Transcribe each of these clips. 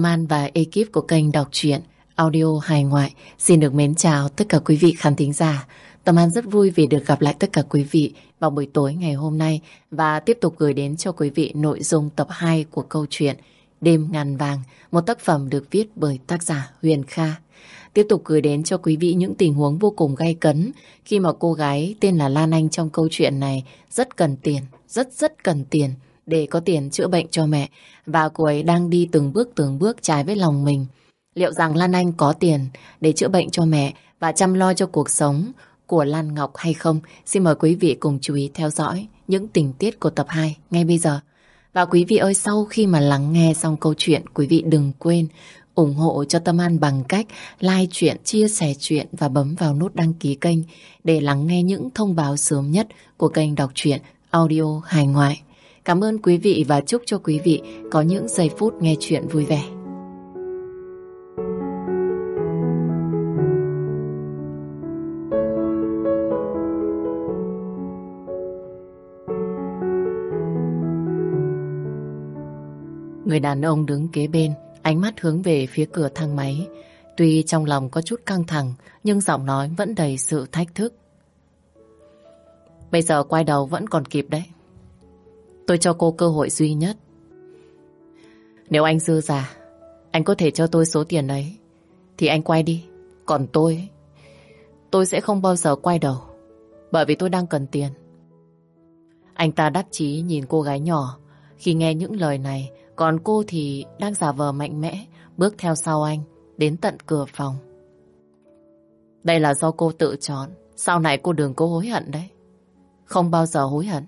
Tâm An và ekip của kênh đọc truyện audio hài ngoại xin được mến chào tất cả quý vị khán thính giả. Tâm An rất vui vì được gặp lại tất cả quý vị vào buổi tối ngày hôm nay và tiếp tục gửi đến cho quý vị nội dung tập 2 của câu chuyện Đêm ngàn vàng, một tác phẩm được viết bởi tác giả Huyền Kha. Tiếp tục gửi đến cho quý vị những tình huống vô cùng gay cấn khi mà cô gái tên là Lan Anh trong câu chuyện này rất cần tiền, rất rất cần tiền để có tiền chữa bệnh cho mẹ và cô ấy đang đi từng bước từng bước trái với lòng mình. Liệu rằng Lan Anh có tiền để chữa bệnh cho mẹ và chăm lo cho cuộc sống của Lan Ngọc hay không? Xin mời quý vị cùng chú ý theo dõi những tình tiết của tập 2 ngay bây giờ. Và quý vị ơi, sau khi mà lắng nghe xong câu chuyện, quý vị đừng quên ủng hộ cho Tâm An bằng cách like chuyện, chia sẻ chuyện và bấm vào nút đăng ký kênh để lắng nghe những thông báo sớm nhất của kênh đọc truyện audio hài ngoại. Cảm ơn quý vị và chúc cho quý vị có những giây phút nghe chuyện vui vẻ. Người đàn ông đứng kế bên, ánh mắt hướng về phía cửa thang máy. Tuy trong lòng có chút căng thẳng, nhưng giọng nói vẫn đầy sự thách thức. Bây giờ quay đầu vẫn còn kịp đấy. Tôi cho cô cơ hội duy nhất. Nếu anh dư giả, anh có thể cho tôi số tiền ấy, thì anh quay đi. Còn tôi, tôi sẽ không bao giờ quay đầu, bởi vì tôi đang cần tiền. Anh ta đắc chí nhìn cô gái nhỏ, khi nghe những lời này, còn cô thì đang giả vờ mạnh mẽ, bước theo sau anh, đến tận cửa phòng. Đây là do cô tự chọn, sau này cô đừng có hối hận đấy. Không bao giờ hối hận.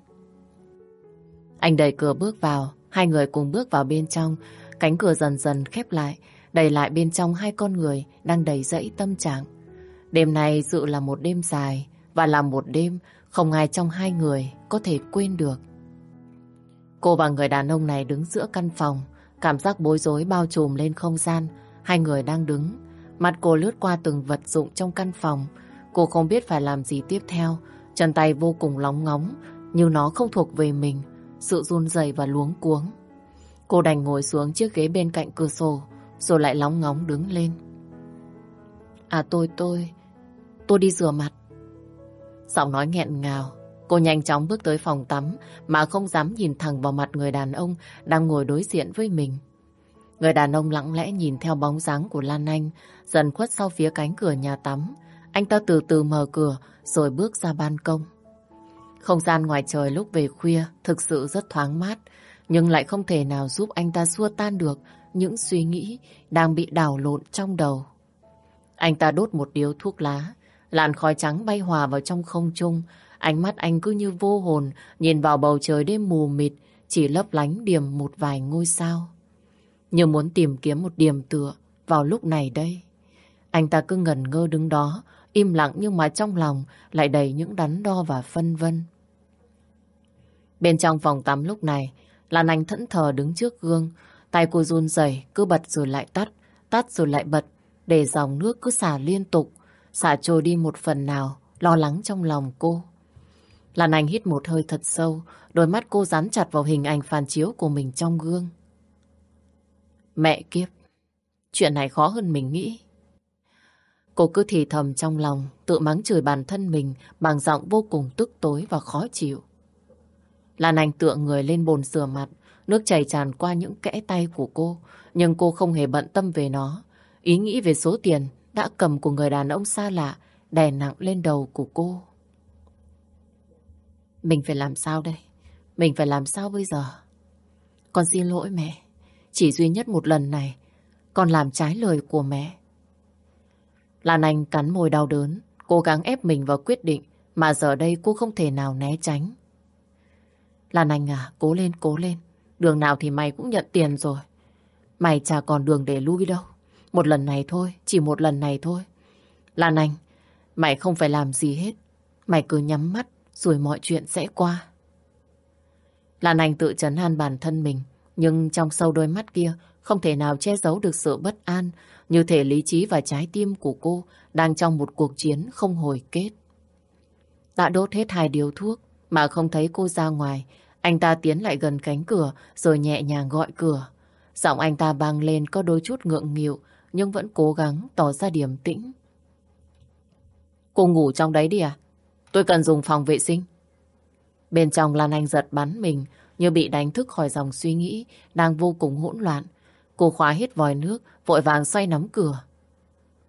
Anh đẩy cửa bước vào, hai người cùng bước vào bên trong. Cánh cửa dần dần khép lại, đẩy lại bên trong hai con người đang đầy dẫy tâm trạng. Đêm này dự là một đêm dài, và là một đêm không ai trong hai người có thể quên được. Cô và người đàn ông này đứng giữa căn phòng, cảm giác bối rối bao trùm lên không gian. Hai người đang đứng, mặt cô lướt qua từng vật dụng trong căn phòng. Cô không biết phải làm gì tiếp theo, chân tay vô cùng lóng ngóng, như nó không thuộc về mình sự run rẩy và luống cuống. Cô đành ngồi xuống chiếc ghế bên cạnh cửa sổ, rồi lại lóng ngóng đứng lên. À tôi, tôi, tôi đi rửa mặt. Giọng nói nghẹn ngào, cô nhanh chóng bước tới phòng tắm mà không dám nhìn thẳng vào mặt người đàn ông đang ngồi đối diện với mình. Người đàn ông lặng lẽ nhìn theo bóng dáng của Lan Anh, dần khuất sau phía cánh cửa nhà tắm. Anh ta từ từ mở cửa rồi bước ra ban công. Không gian ngoài trời lúc về khuya thực sự rất thoáng mát, nhưng lại không thể nào giúp anh ta xua tan được những suy nghĩ đang bị đảo lộn trong đầu. Anh ta đốt một điếu thuốc lá, làn khói trắng bay hòa vào trong không trung, ánh mắt anh cứ như vô hồn nhìn vào bầu trời đêm mù mịt, chỉ lấp lánh điểm một vài ngôi sao. Như muốn tìm kiếm một điểm tựa vào lúc này đây. Anh ta cứ ngẩn ngơ đứng đó, im lặng nhưng mà trong lòng lại đầy những đắn đo và phân vân. Bên trong phòng tắm lúc này, Lan Anh thẫn thờ đứng trước gương, tay cô run rẩy cứ bật rồi lại tắt, tắt rồi lại bật, để dòng nước cứ xả liên tục, xả trôi đi một phần nào, lo lắng trong lòng cô. Lan Anh hít một hơi thật sâu, đôi mắt cô dán chặt vào hình ảnh phản chiếu của mình trong gương. Mẹ kiếp, chuyện này khó hơn mình nghĩ. Cô cứ thì thầm trong lòng, tự mắng chửi bản thân mình bằng giọng vô cùng tức tối và khó chịu. Lan Anh tựa người lên bồn rửa mặt, nước chảy tràn qua những kẽ tay của cô, nhưng cô không hề bận tâm về nó. Ý nghĩ về số tiền đã cầm của người đàn ông xa lạ đè nặng lên đầu của cô. Mình phải làm sao đây? Mình phải làm sao bây giờ? Con xin lỗi mẹ. Chỉ duy nhất một lần này, con làm trái lời của mẹ. Lan Anh cắn môi đau đớn, cố gắng ép mình vào quyết định mà giờ đây cô không thể nào né tránh. Lan Anh à, cố lên, cố lên. Đường nào thì mày cũng nhận tiền rồi. Mày chả còn đường để lui đâu. Một lần này thôi, chỉ một lần này thôi. Lan Anh, mày không phải làm gì hết. Mày cứ nhắm mắt, rồi mọi chuyện sẽ qua. Lan Anh tự chấn an bản thân mình, nhưng trong sâu đôi mắt kia không thể nào che giấu được sự bất an, như thể lý trí và trái tim của cô đang trong một cuộc chiến không hồi kết. Đã đốt hết hai điếu thuốc mà không thấy cô ra ngoài, anh ta tiến lại gần cánh cửa rồi nhẹ nhàng gọi cửa. Giọng anh ta vang lên có đôi chút ngượng nghịu, nhưng vẫn cố gắng tỏ ra điềm tĩnh. Cô ngủ trong đấy đi à? Tôi cần dùng phòng vệ sinh. Bên trong Lan Anh giật bắn mình, như bị đánh thức khỏi dòng suy nghĩ, đang vô cùng hỗn loạn. Cô khóa hết vòi nước, vội vàng xoay nắm cửa.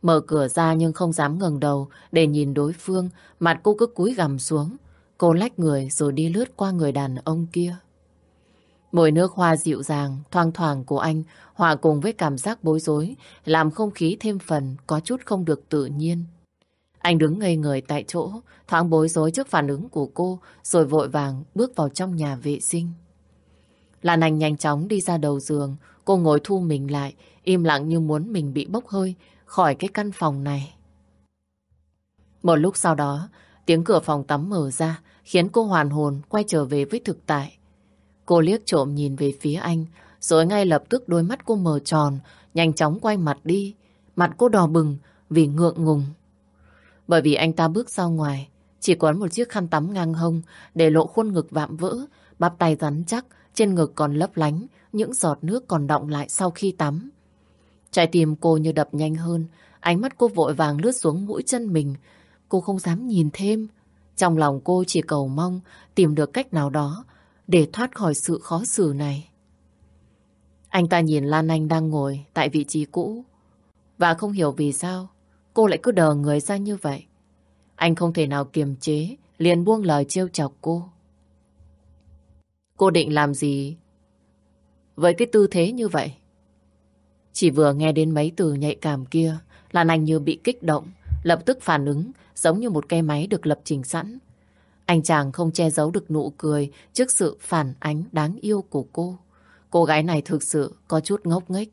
Mở cửa ra nhưng không dám ngẩng đầu để nhìn đối phương, mặt cô cứ cúi gằm xuống. Cô lách người rồi đi lướt qua người đàn ông kia. Mùi nước hoa dịu dàng, thoang thoảng của anh hòa cùng với cảm giác bối rối, làm không khí thêm phần có chút không được tự nhiên. Anh đứng ngây người tại chỗ, thoáng bối rối trước phản ứng của cô, rồi vội vàng bước vào trong nhà vệ sinh. Lan Anh nhanh chóng đi ra đầu giường, cô ngồi thu mình lại, im lặng như muốn mình bị bốc hơi khỏi cái căn phòng này. Một lúc sau đó, tiếng cửa phòng tắm mở ra, khiến cô hoàn hồn quay trở về với thực tại. Cô liếc trộm nhìn về phía anh, rồi ngay lập tức đôi mắt cô mở tròn, nhanh chóng quay mặt đi. Mặt cô đỏ bừng vì ngượng ngùng. Bởi vì anh ta bước ra ngoài, chỉ quấn một chiếc khăn tắm ngang hông để lộ khuôn ngực vạm vỡ, bắp tay rắn chắc, trên ngực còn lấp lánh, những giọt nước còn động lại sau khi tắm. Trái tim cô như đập nhanh hơn, ánh mắt cô vội vàng lướt xuống mũi chân mình. Cô không dám nhìn thêm. Trong lòng cô chỉ cầu mong tìm được cách nào đó để thoát khỏi sự khó xử này. Anh ta nhìn Lan Anh đang ngồi tại vị trí cũ và không hiểu vì sao cô lại cứ đờ người ra như vậy. Anh không thể nào kiềm chế, liền buông lời trêu chọc cô. Cô định làm gì với cái tư thế như vậy? Chỉ vừa nghe đến mấy từ nhạy cảm kia, Lan Anh như bị kích động, lập tức phản ứng giống như một cái máy được lập trình sẵn. Anh chàng không che giấu được nụ cười trước sự phản ánh đáng yêu của cô. Cô gái này thực sự có chút ngốc nghếch.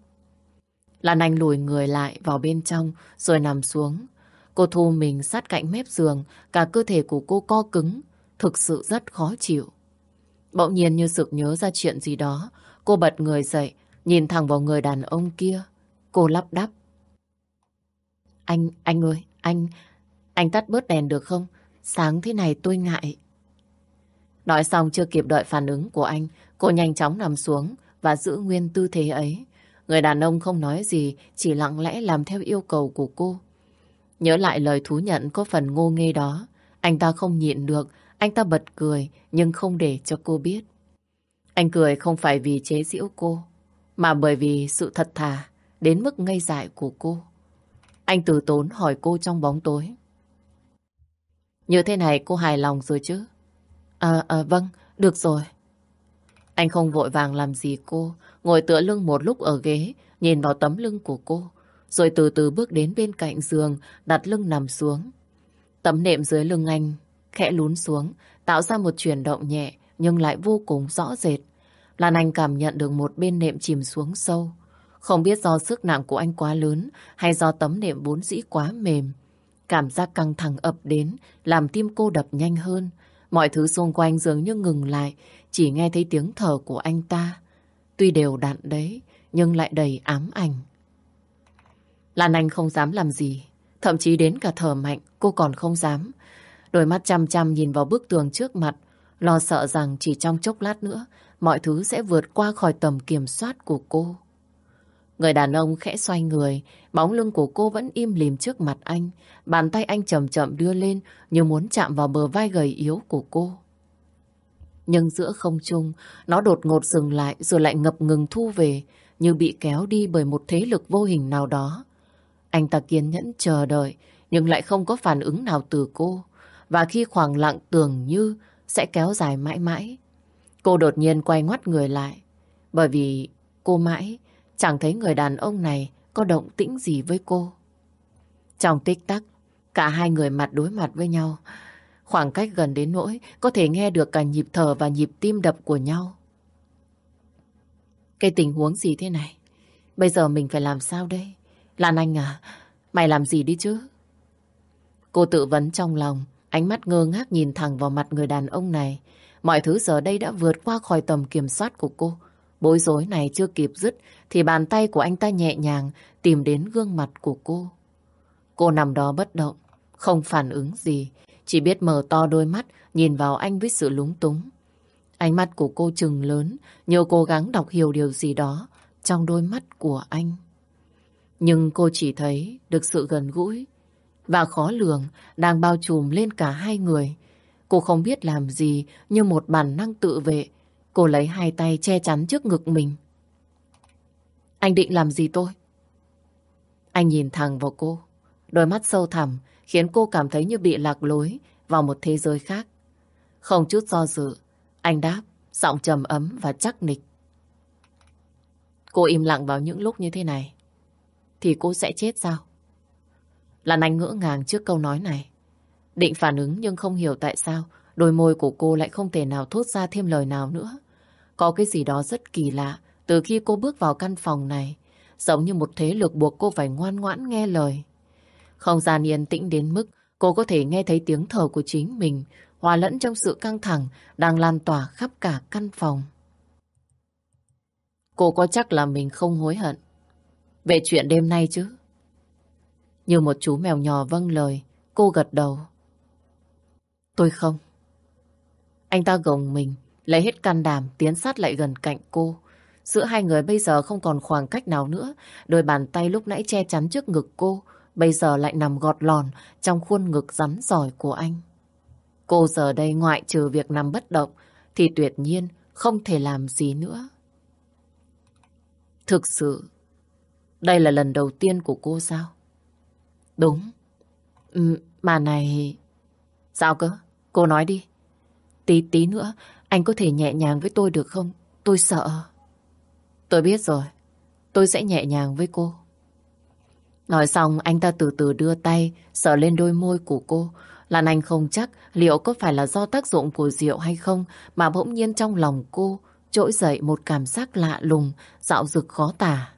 Lan Anh lùi người lại vào bên trong rồi nằm xuống. Cô thu mình sát cạnh mép giường, cả cơ thể của cô co cứng, thực sự rất khó chịu. Bỗng nhiên như sực nhớ ra chuyện gì đó, cô bật người dậy, nhìn thẳng vào người đàn ông kia. Cô lắp đắp. Anh, anh ơi, anh, anh tắt bớt đèn được không? Sáng thế này tôi ngại. Nói xong chưa kịp đợi phản ứng của anh, cô nhanh chóng nằm xuống và giữ nguyên tư thế ấy. Người đàn ông không nói gì, chỉ lặng lẽ làm theo yêu cầu của cô. Nhớ lại lời thú nhận có phần ngô nghê đó, anh ta không nhịn được, anh ta bật cười nhưng không để cho cô biết. Anh cười không phải vì chế giễu cô, mà bởi vì sự thật thà đến mức ngây dại của cô. Anh từ tốn hỏi cô trong bóng tối. Như thế này cô hài lòng rồi chứ? À, à vâng, được rồi. Anh không vội vàng làm gì cô, ngồi tựa lưng một lúc ở ghế, nhìn vào tấm lưng của cô, rồi từ từ bước đến bên cạnh giường, đặt lưng nằm xuống. Tấm nệm dưới lưng anh khẽ lún xuống, tạo ra một chuyển động nhẹ nhưng lại vô cùng rõ rệt. Lan Anh cảm nhận được một bên nệm chìm xuống sâu. Không biết do sức nặng của anh quá lớn hay do tấm nệm bốn dĩ quá mềm. Cảm giác căng thẳng ập đến, làm tim cô đập nhanh hơn. Mọi thứ xung quanh dường như ngừng lại, chỉ nghe thấy tiếng thở của anh ta. Tuy đều đặn đấy, nhưng lại đầy ám ảnh. Lan Anh không dám làm gì, thậm chí đến cả thở mạnh cô còn không dám. Đôi mắt chăm chăm nhìn vào bức tường trước mặt, lo sợ rằng chỉ trong chốc lát nữa mọi thứ sẽ vượt qua khỏi tầm kiểm soát của cô. Người đàn ông khẽ xoay người, bóng lưng của cô vẫn im lìm trước mặt anh. Bàn tay anh chậm chậm đưa lên như muốn chạm vào bờ vai gầy yếu của cô. Nhưng giữa không trung, nó đột ngột dừng lại rồi lại ngập ngừng thu về như bị kéo đi bởi một thế lực vô hình nào đó. Anh ta kiên nhẫn chờ đợi nhưng lại không có phản ứng nào từ cô. Và khi khoảng lặng tưởng như sẽ kéo dài mãi mãi, cô đột nhiên quay ngoắt người lại. Bởi vì cô mãi Chẳng thấy người đàn ông này có động tĩnh gì với cô. Trong tích tắc, cả hai người mặt đối mặt với nhau. Khoảng cách gần đến nỗi có thể nghe được cả nhịp thở và nhịp tim đập của nhau. Cái tình huống gì thế này? Bây giờ mình phải làm sao đây? Lan Anh à, mày làm gì đi chứ? Cô tự vấn trong lòng, ánh mắt ngơ ngác nhìn thẳng vào mặt người đàn ông này. Mọi thứ giờ đây đã vượt qua khỏi tầm kiểm soát của cô. Bối rối này chưa kịp dứt thì bàn tay của anh ta nhẹ nhàng tìm đến gương mặt của cô. Cô nằm đó bất động, không phản ứng gì, chỉ biết mở to đôi mắt nhìn vào anh với sự lúng túng. Ánh mắt của cô trừng lớn, như cố gắng đọc hiểu điều gì đó trong đôi mắt của anh. Nhưng cô chỉ thấy được sự gần gũi và khó lường đang bao trùm lên cả hai người. Cô không biết làm gì như một bản năng tự vệ. Cô lấy hai tay che chắn trước ngực mình. Anh định làm gì tôi? Anh nhìn thẳng vào cô. Đôi mắt sâu thẳm khiến cô cảm thấy như bị lạc lối vào một thế giới khác. Không chút do dự, anh đáp, giọng trầm ấm và chắc nịch. Cô im lặng vào những lúc như thế này, thì cô sẽ chết sao? Lan Anh ngỡ ngàng trước câu nói này. Định phản ứng nhưng không hiểu tại sao đôi môi của cô lại không thể nào thốt ra thêm lời nào nữa. Có cái gì đó rất kỳ lạ từ khi cô bước vào căn phòng này, giống như một thế lực buộc cô phải ngoan ngoãn nghe lời. Không gian yên tĩnh đến mức cô có thể nghe thấy tiếng thở của chính mình hòa lẫn trong sự căng thẳng đang lan tỏa khắp cả căn phòng. Cô có chắc là mình không hối hận về chuyện đêm nay chứ? Như một chú mèo nhỏ vâng lời, cô gật đầu. Tôi không. Anh ta gồng mình, lấy hết can đảm tiến sát lại gần cạnh cô. Giữa hai người bây giờ không còn khoảng cách nào nữa. Đôi bàn tay lúc nãy che chắn trước ngực cô, bây giờ lại nằm gọt lòn trong khuôn ngực rắn giỏi của anh. Cô giờ đây ngoại trừ việc nằm bất động, thì tuyệt nhiên không thể làm gì nữa. Thực sự, đây là lần đầu tiên của cô sao? Đúng. Ừ, mà này... Sao cơ? Cô nói đi. Tí tí nữa, anh có thể nhẹ nhàng với tôi được không? Tôi sợ. Tôi biết rồi. Tôi sẽ nhẹ nhàng với cô. Nói xong, anh ta từ từ đưa tay, sờ lên đôi môi của cô. Lan Anh không chắc liệu có phải là do tác dụng của rượu hay không, mà bỗng nhiên trong lòng cô trỗi dậy một cảm giác lạ lùng, dạo dực khó tả.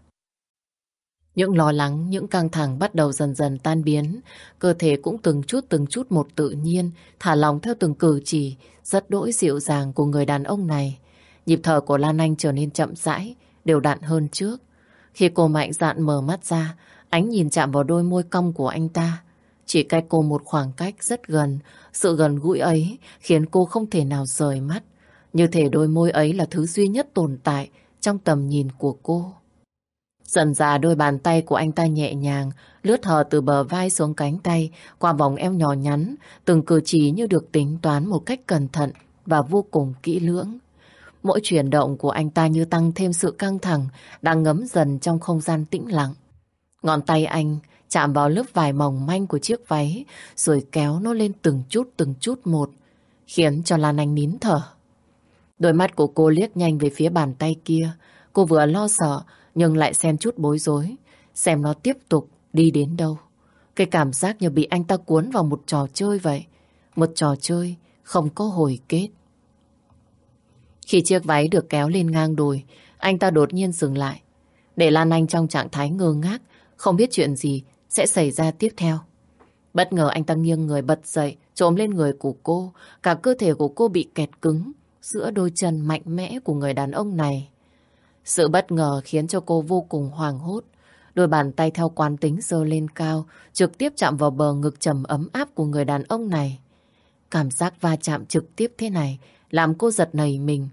Những lo lắng, những căng thẳng bắt đầu dần dần tan biến. Cơ thể cũng từng chút từng chút một tự nhiên, thả lòng theo từng cử chỉ, rất đỗi dịu dàng của người đàn ông này. Nhịp thở của Lan Anh trở nên chậm rãi, đều đặn hơn trước. Khi cô mạnh dạn mở mắt ra, ánh nhìn chạm vào đôi môi cong của anh ta. Chỉ cách cô một khoảng cách rất gần, sự gần gũi ấy khiến cô không thể nào rời mắt. Như thể đôi môi ấy là thứ duy nhất tồn tại trong tầm nhìn của cô. Dần dà đôi bàn tay của anh ta nhẹ nhàng, lướt hờ từ bờ vai xuống cánh tay, qua vòng eo nhỏ nhắn, từng cử chỉ như được tính toán một cách cẩn thận và vô cùng kỹ lưỡng. Mỗi chuyển động của anh ta như tăng thêm sự căng thẳng, đang ngấm dần trong không gian tĩnh lặng. Ngón tay anh chạm vào lớp vải mỏng manh của chiếc váy, rồi kéo nó lên từng chút từng chút một, khiến cho Lan Anh nín thở. Đôi mắt của cô liếc nhanh về phía bàn tay kia, cô vừa lo sợ, nhưng lại xem chút bối rối, xem nó tiếp tục đi đến đâu. Cái cảm giác như bị anh ta cuốn vào một trò chơi vậy, một trò chơi không có hồi kết. Khi chiếc váy được kéo lên ngang đùi, anh ta đột nhiên dừng lại, để Lan Anh trong trạng thái ngơ ngác, không biết chuyện gì sẽ xảy ra tiếp theo. Bất ngờ anh ta nghiêng người bật dậy, trộm lên người của cô, cả cơ thể của cô bị kẹt cứng giữa đôi chân mạnh mẽ của người đàn ông này. Sự bất ngờ khiến cho cô vô cùng hoàng hốt. Đôi bàn tay theo quán tính giơ lên cao, trực tiếp chạm vào bờ ngực trầm ấm áp của người đàn ông này. Cảm giác va chạm trực tiếp thế này làm cô giật nảy mình.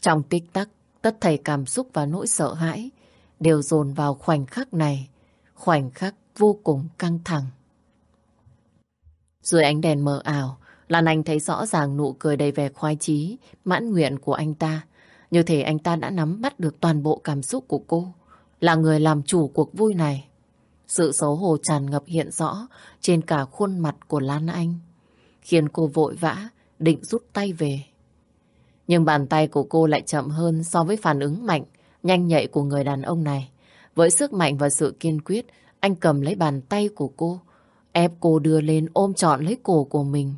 Trong tích tắc, tất thảy cảm xúc và nỗi sợ hãi đều dồn vào khoảnh khắc này. Khoảnh khắc vô cùng căng thẳng. Dưới ánh đèn mờ ảo, Lan Anh thấy rõ ràng nụ cười đầy vẻ khoái chí, mãn nguyện của anh ta. Như thể anh ta đã nắm bắt được toàn bộ cảm xúc của cô, là người làm chủ cuộc vui này. Sự xấu hổ tràn ngập hiện rõ trên cả khuôn mặt của Lan Anh, khiến cô vội vã định rút tay về. Nhưng bàn tay của cô lại chậm hơn so với phản ứng mạnh, nhanh nhạy của người đàn ông này. Với sức mạnh và sự kiên quyết, anh cầm lấy bàn tay của cô, ép cô đưa lên ôm trọn lấy cổ của mình.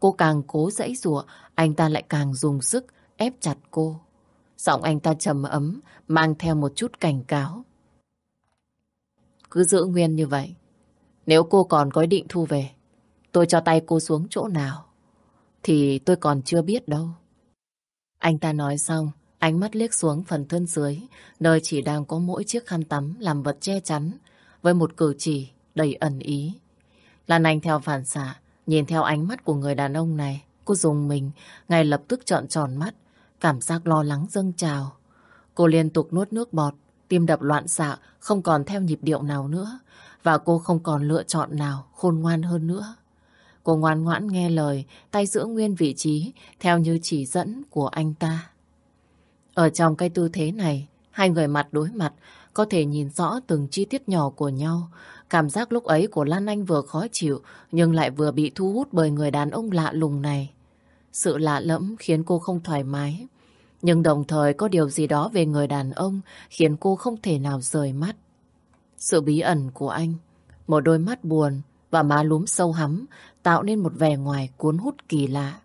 Cô càng cố dãy rủa, anh ta lại càng dùng sức ép chặt cô. Giọng anh ta trầm ấm, mang theo một chút cảnh cáo. Cứ giữ nguyên như vậy. Nếu cô còn có ý định thu về, tôi cho tay cô xuống chỗ nào, thì tôi còn chưa biết đâu. Anh ta nói xong, ánh mắt liếc xuống phần thân dưới, nơi chỉ đang có mỗi chiếc khăn tắm làm vật che chắn, với một cử chỉ đầy ẩn ý. Lan Anh theo phản xạ, nhìn theo ánh mắt của người đàn ông này, cô dùng mình, ngay lập tức trọn tròn mắt, cảm giác lo lắng dâng trào. Cô liên tục nuốt nước bọt, tim đập loạn xạ, không còn theo nhịp điệu nào nữa. Và cô không còn lựa chọn nào khôn ngoan hơn nữa. Cô ngoan ngoãn nghe lời, tay giữ nguyên vị trí, theo như chỉ dẫn của anh ta. Ở trong cái tư thế này, hai người mặt đối mặt, có thể nhìn rõ từng chi tiết nhỏ của nhau. Cảm giác lúc ấy của Lan Anh vừa khó chịu, nhưng lại vừa bị thu hút bởi người đàn ông lạ lùng này. Sự lạ lẫm khiến cô không thoải mái. Nhưng đồng thời có điều gì đó về người đàn ông khiến cô không thể nào rời mắt. Sự bí ẩn của anh, một đôi mắt buồn và má lúm sâu hắm tạo nên một vẻ ngoài cuốn hút kỳ lạ.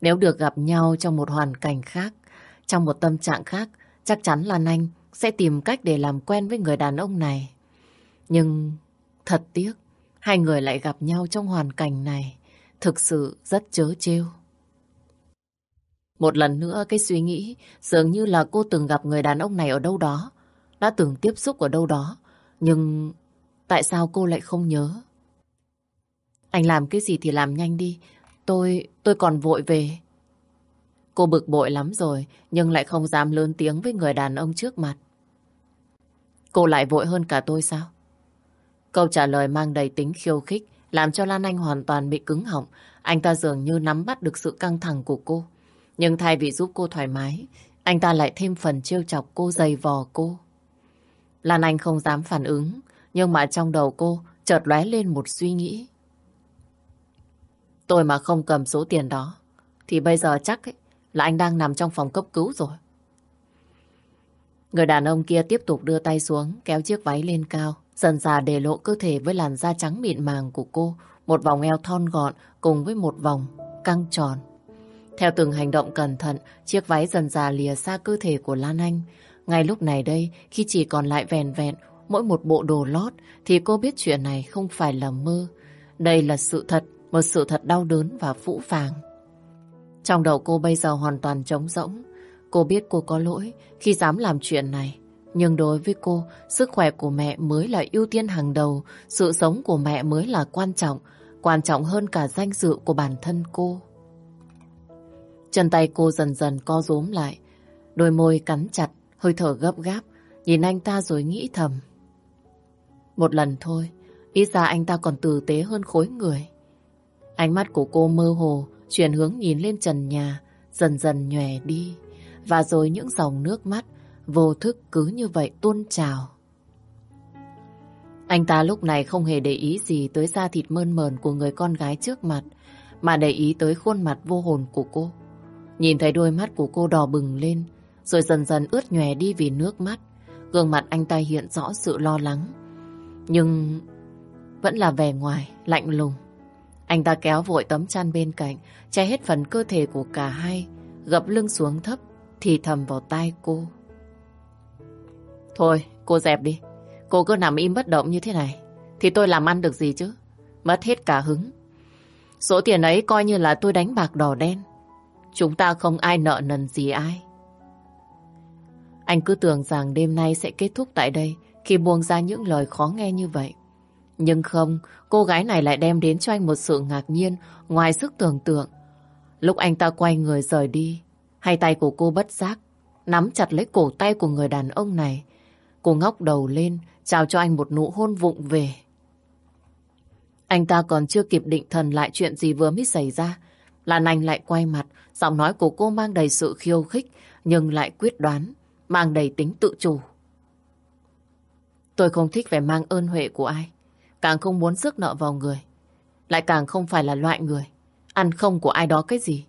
Nếu được gặp nhau trong một hoàn cảnh khác, trong một tâm trạng khác, chắc chắn là Anh sẽ tìm cách để làm quen với người đàn ông này. Nhưng thật tiếc, hai người lại gặp nhau trong hoàn cảnh này, thực sự rất chớ trêu. Một lần nữa cái suy nghĩ dường như là cô từng gặp người đàn ông này ở đâu đó, đã từng tiếp xúc ở đâu đó, nhưng tại sao cô lại không nhớ? Anh làm cái gì thì làm nhanh đi, tôi, tôi còn vội về. Cô bực bội lắm rồi, nhưng lại không dám lớn tiếng với người đàn ông trước mặt. Cô lại vội hơn cả tôi sao? Câu trả lời mang đầy tính khiêu khích, làm cho Lan Anh hoàn toàn bị cứng họng. Anh ta dường như nắm bắt được sự căng thẳng của cô. Nhưng thay vì giúp cô thoải mái, anh ta lại thêm phần trêu chọc cô dày vò cô. Lan Anh không dám phản ứng, nhưng mà trong đầu cô chợt lóe lên một suy nghĩ. Tôi mà không cầm số tiền đó, thì bây giờ chắc ấy, là anh đang nằm trong phòng cấp cứu rồi. Người đàn ông kia tiếp tục đưa tay xuống, kéo chiếc váy lên cao, dần dà để lộ cơ thể với làn da trắng mịn màng của cô, một vòng eo thon gọn cùng với một vòng căng tròn. Theo từng hành động cẩn thận, chiếc váy dần dà lìa xa cơ thể của Lan Anh. Ngay lúc này đây, khi chỉ còn lại vẹn vẹn mỗi một bộ đồ lót, thì cô biết chuyện này không phải là mơ. Đây là sự thật, một sự thật đau đớn và phũ phàng. Trong đầu cô bây giờ hoàn toàn trống rỗng. Cô biết cô có lỗi khi dám làm chuyện này. Nhưng đối với cô, sức khỏe của mẹ mới là ưu tiên hàng đầu, sự sống của mẹ mới là quan trọng, quan trọng hơn cả danh dự của bản thân cô. Chân tay cô dần dần co rúm lại, đôi môi cắn chặt, hơi thở gấp gáp, nhìn anh ta rồi nghĩ thầm. Một lần thôi, ít ra anh ta còn tử tế hơn khối người. Ánh mắt của cô mơ hồ, chuyển hướng nhìn lên trần nhà, dần dần nhòe đi. Và rồi những dòng nước mắt vô thức cứ như vậy tuôn trào. Anh ta lúc này không hề để ý gì tới da thịt mơn mờn của người con gái trước mặt, mà để ý tới khuôn mặt vô hồn của cô. Nhìn thấy đôi mắt của cô đỏ bừng lên, rồi dần dần ướt nhòe đi vì nước mắt. Gương mặt anh ta hiện rõ sự lo lắng. Nhưng vẫn là vẻ ngoài, lạnh lùng. Anh ta kéo vội tấm chăn bên cạnh, che hết phần cơ thể của cả hai, gập lưng xuống thấp, thì thầm vào tai cô. Thôi, cô dẹp đi. Cô cứ nằm im bất động như thế này, thì tôi làm ăn được gì chứ? Mất hết cả hứng. Số tiền ấy coi như là tôi đánh bạc đỏ đen. Chúng ta không ai nợ nần gì ai. Anh cứ tưởng rằng đêm nay sẽ kết thúc tại đây khi buông ra những lời khó nghe như vậy. Nhưng không, cô gái này lại đem đến cho anh một sự ngạc nhiên ngoài sức tưởng tượng. Lúc anh ta quay người rời đi, hai tay của cô bất giác, nắm chặt lấy cổ tay của người đàn ông này. Cô ngóc đầu lên, chào cho anh một nụ hôn vụng về. Anh ta còn chưa kịp định thần lại chuyện gì vừa mới xảy ra. Lan Anh lại quay mặt, giọng nói của cô mang đầy sự khiêu khích, nhưng lại quyết đoán, mang đầy tính tự chủ. Tôi không thích phải mang ơn huệ của ai. Càng không muốn rước nợ vào người. Lại càng không phải là loại người. Ăn không của ai đó cái gì.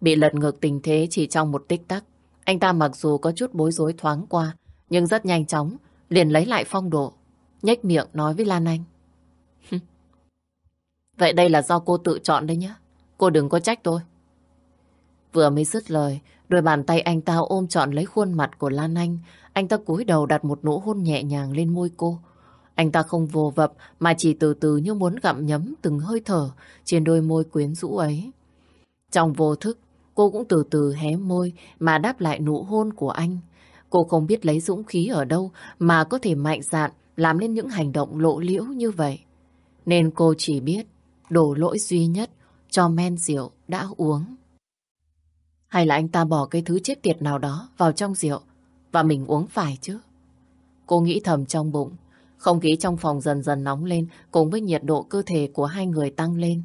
Bị lật ngược tình thế chỉ trong một tích tắc. Anh ta mặc dù có chút bối rối thoáng qua, nhưng rất nhanh chóng, liền lấy lại phong độ. nhếch miệng nói với Lan Anh. Vậy đây là do cô tự chọn đấy nhá. Cô đừng có trách tôi. Vừa mới dứt lời, đôi bàn tay anh ta ôm trọn lấy khuôn mặt của Lan Anh. Anh ta cúi đầu đặt một nụ hôn nhẹ nhàng lên môi cô. Anh ta không vô vập mà chỉ từ từ như muốn gặm nhấm từng hơi thở trên đôi môi quyến rũ ấy. Trong vô thức, cô cũng từ từ hé môi mà đáp lại nụ hôn của anh. Cô không biết lấy dũng khí ở đâu mà có thể mạnh dạn làm nên những hành động lộ liễu như vậy. Nên cô chỉ biết đổ lỗi duy nhất cho men rượu đã uống. Hay là anh ta bỏ cái thứ chết tiệt nào đó vào trong rượu và mình uống phải chứ. Cô nghĩ thầm trong bụng. Không khí trong phòng dần dần nóng lên cùng với nhiệt độ cơ thể của hai người tăng lên.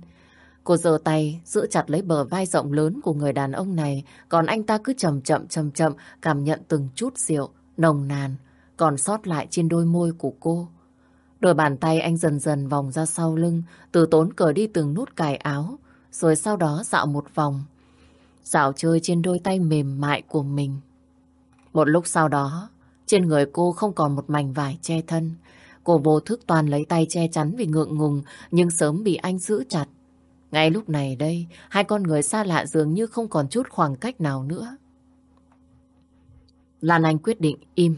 Cô giơ tay giữ chặt lấy bờ vai rộng lớn của người đàn ông này, còn anh ta cứ chậm chậm chậm chậm cảm nhận từng chút rượu nồng nàn còn sót lại trên đôi môi của cô. Đôi bàn tay anh dần dần vòng ra sau lưng từ tốn cởi đi từng nút cài áo rồi sau đó dạo một vòng dạo chơi trên đôi tay mềm mại của mình. Một lúc sau đó trên người cô không còn một mảnh vải che thân. Cô vô thức toàn lấy tay che chắn vì ngượng ngùng, nhưng sớm bị anh giữ chặt. Ngay lúc này đây, hai con người xa lạ dường như không còn chút khoảng cách nào nữa. Lan Anh quyết định im.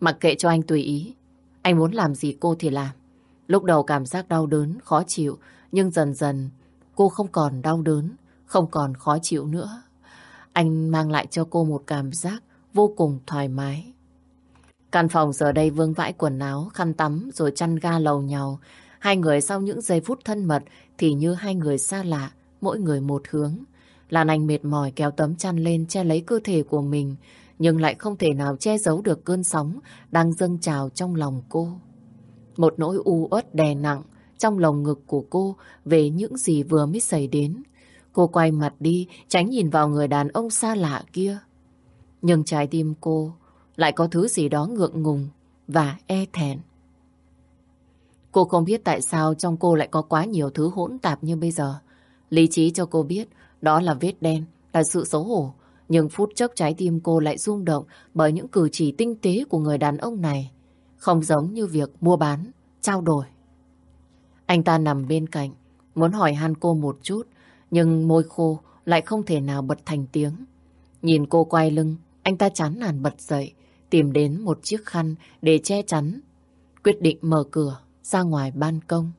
Mặc kệ cho anh tùy ý. Anh muốn làm gì cô thì làm. Lúc đầu cảm giác đau đớn, khó chịu, nhưng dần dần cô không còn đau đớn, không còn khó chịu nữa. Anh mang lại cho cô một cảm giác vô cùng thoải mái. Căn phòng giờ đây vương vãi quần áo, khăn tắm rồi chăn ga lầu nhau. Hai người sau những giây phút thân mật thì như hai người xa lạ, mỗi người một hướng. Lan Anh mệt mỏi kéo tấm chăn lên che lấy cơ thể của mình, nhưng lại không thể nào che giấu được cơn sóng đang dâng trào trong lòng cô. Một nỗi u uất đè nặng trong lồng ngực của cô về những gì vừa mới xảy đến. Cô quay mặt đi, tránh nhìn vào người đàn ông xa lạ kia. Nhưng trái tim cô lại có thứ gì đó ngượng ngùng và e thẹn. Cô không biết tại sao trong cô lại có quá nhiều thứ hỗn tạp như bây giờ. Lý trí cho cô biết đó là vết đen, là sự xấu hổ. Nhưng phút chốc trái tim cô lại rung động bởi những cử chỉ tinh tế của người đàn ông này. Không giống như việc mua bán, trao đổi. Anh ta nằm bên cạnh, muốn hỏi han cô một chút, nhưng môi khô lại không thể nào bật thành tiếng. Nhìn cô quay lưng, anh ta chán nản bật dậy, tìm đến một chiếc khăn để che chắn. Quyết định mở cửa ra ngoài ban công.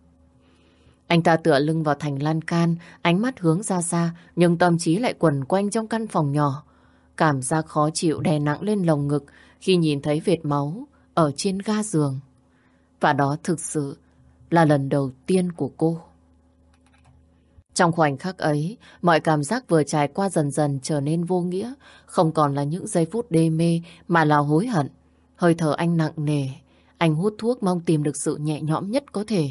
Anh ta tựa lưng vào thành lan can, ánh mắt hướng ra xa, nhưng tâm trí lại quẩn quanh trong căn phòng nhỏ. Cảm giác khó chịu đè nặng lên lồng ngực khi nhìn thấy vệt máu ở trên ga giường. Và đó thực sự là lần đầu tiên của cô. Trong khoảnh khắc ấy, mọi cảm giác vừa trải qua dần dần trở nên vô nghĩa, không còn là những giây phút đê mê mà là hối hận. Hơi thở anh nặng nề, anh hút thuốc mong tìm được sự nhẹ nhõm nhất có thể.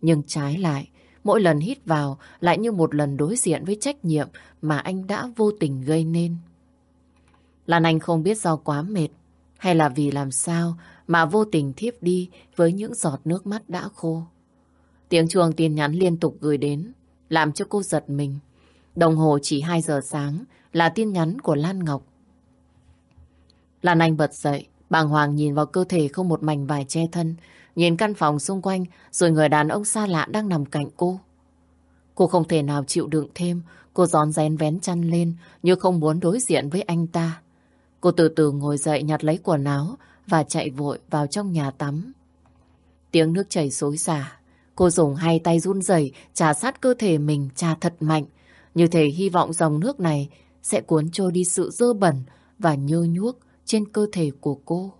Nhưng trái lại, mỗi lần hít vào lại như một lần đối diện với trách nhiệm mà anh đã vô tình gây nên. Lan Anh không biết do quá mệt hay là vì làm sao mà vô tình thiếp đi với những giọt nước mắt đã khô. Tiếng chuông tin nhắn liên tục gửi đến làm cho cô giật mình. Đồng hồ chỉ 2 giờ sáng là tin nhắn của Lan Ngọc. Lan Anh bật dậy, bàng hoàng nhìn vào cơ thể không một mảnh vải che thân, nhìn căn phòng xung quanh, rồi người đàn ông xa lạ đang nằm cạnh cô. Cô không thể nào chịu đựng thêm, cô gión rén vén chăn lên như không muốn đối diện với anh ta. Cô từ từ ngồi dậy nhặt lấy quần áo và chạy vội vào trong nhà tắm. Tiếng nước chảy xối xả, Cô dùng hai tay run rẩy trà sát cơ thể mình trà thật mạnh. Như thể hy vọng dòng nước này sẽ cuốn trôi đi sự dơ bẩn và nhơ nhuốc trên cơ thể của cô.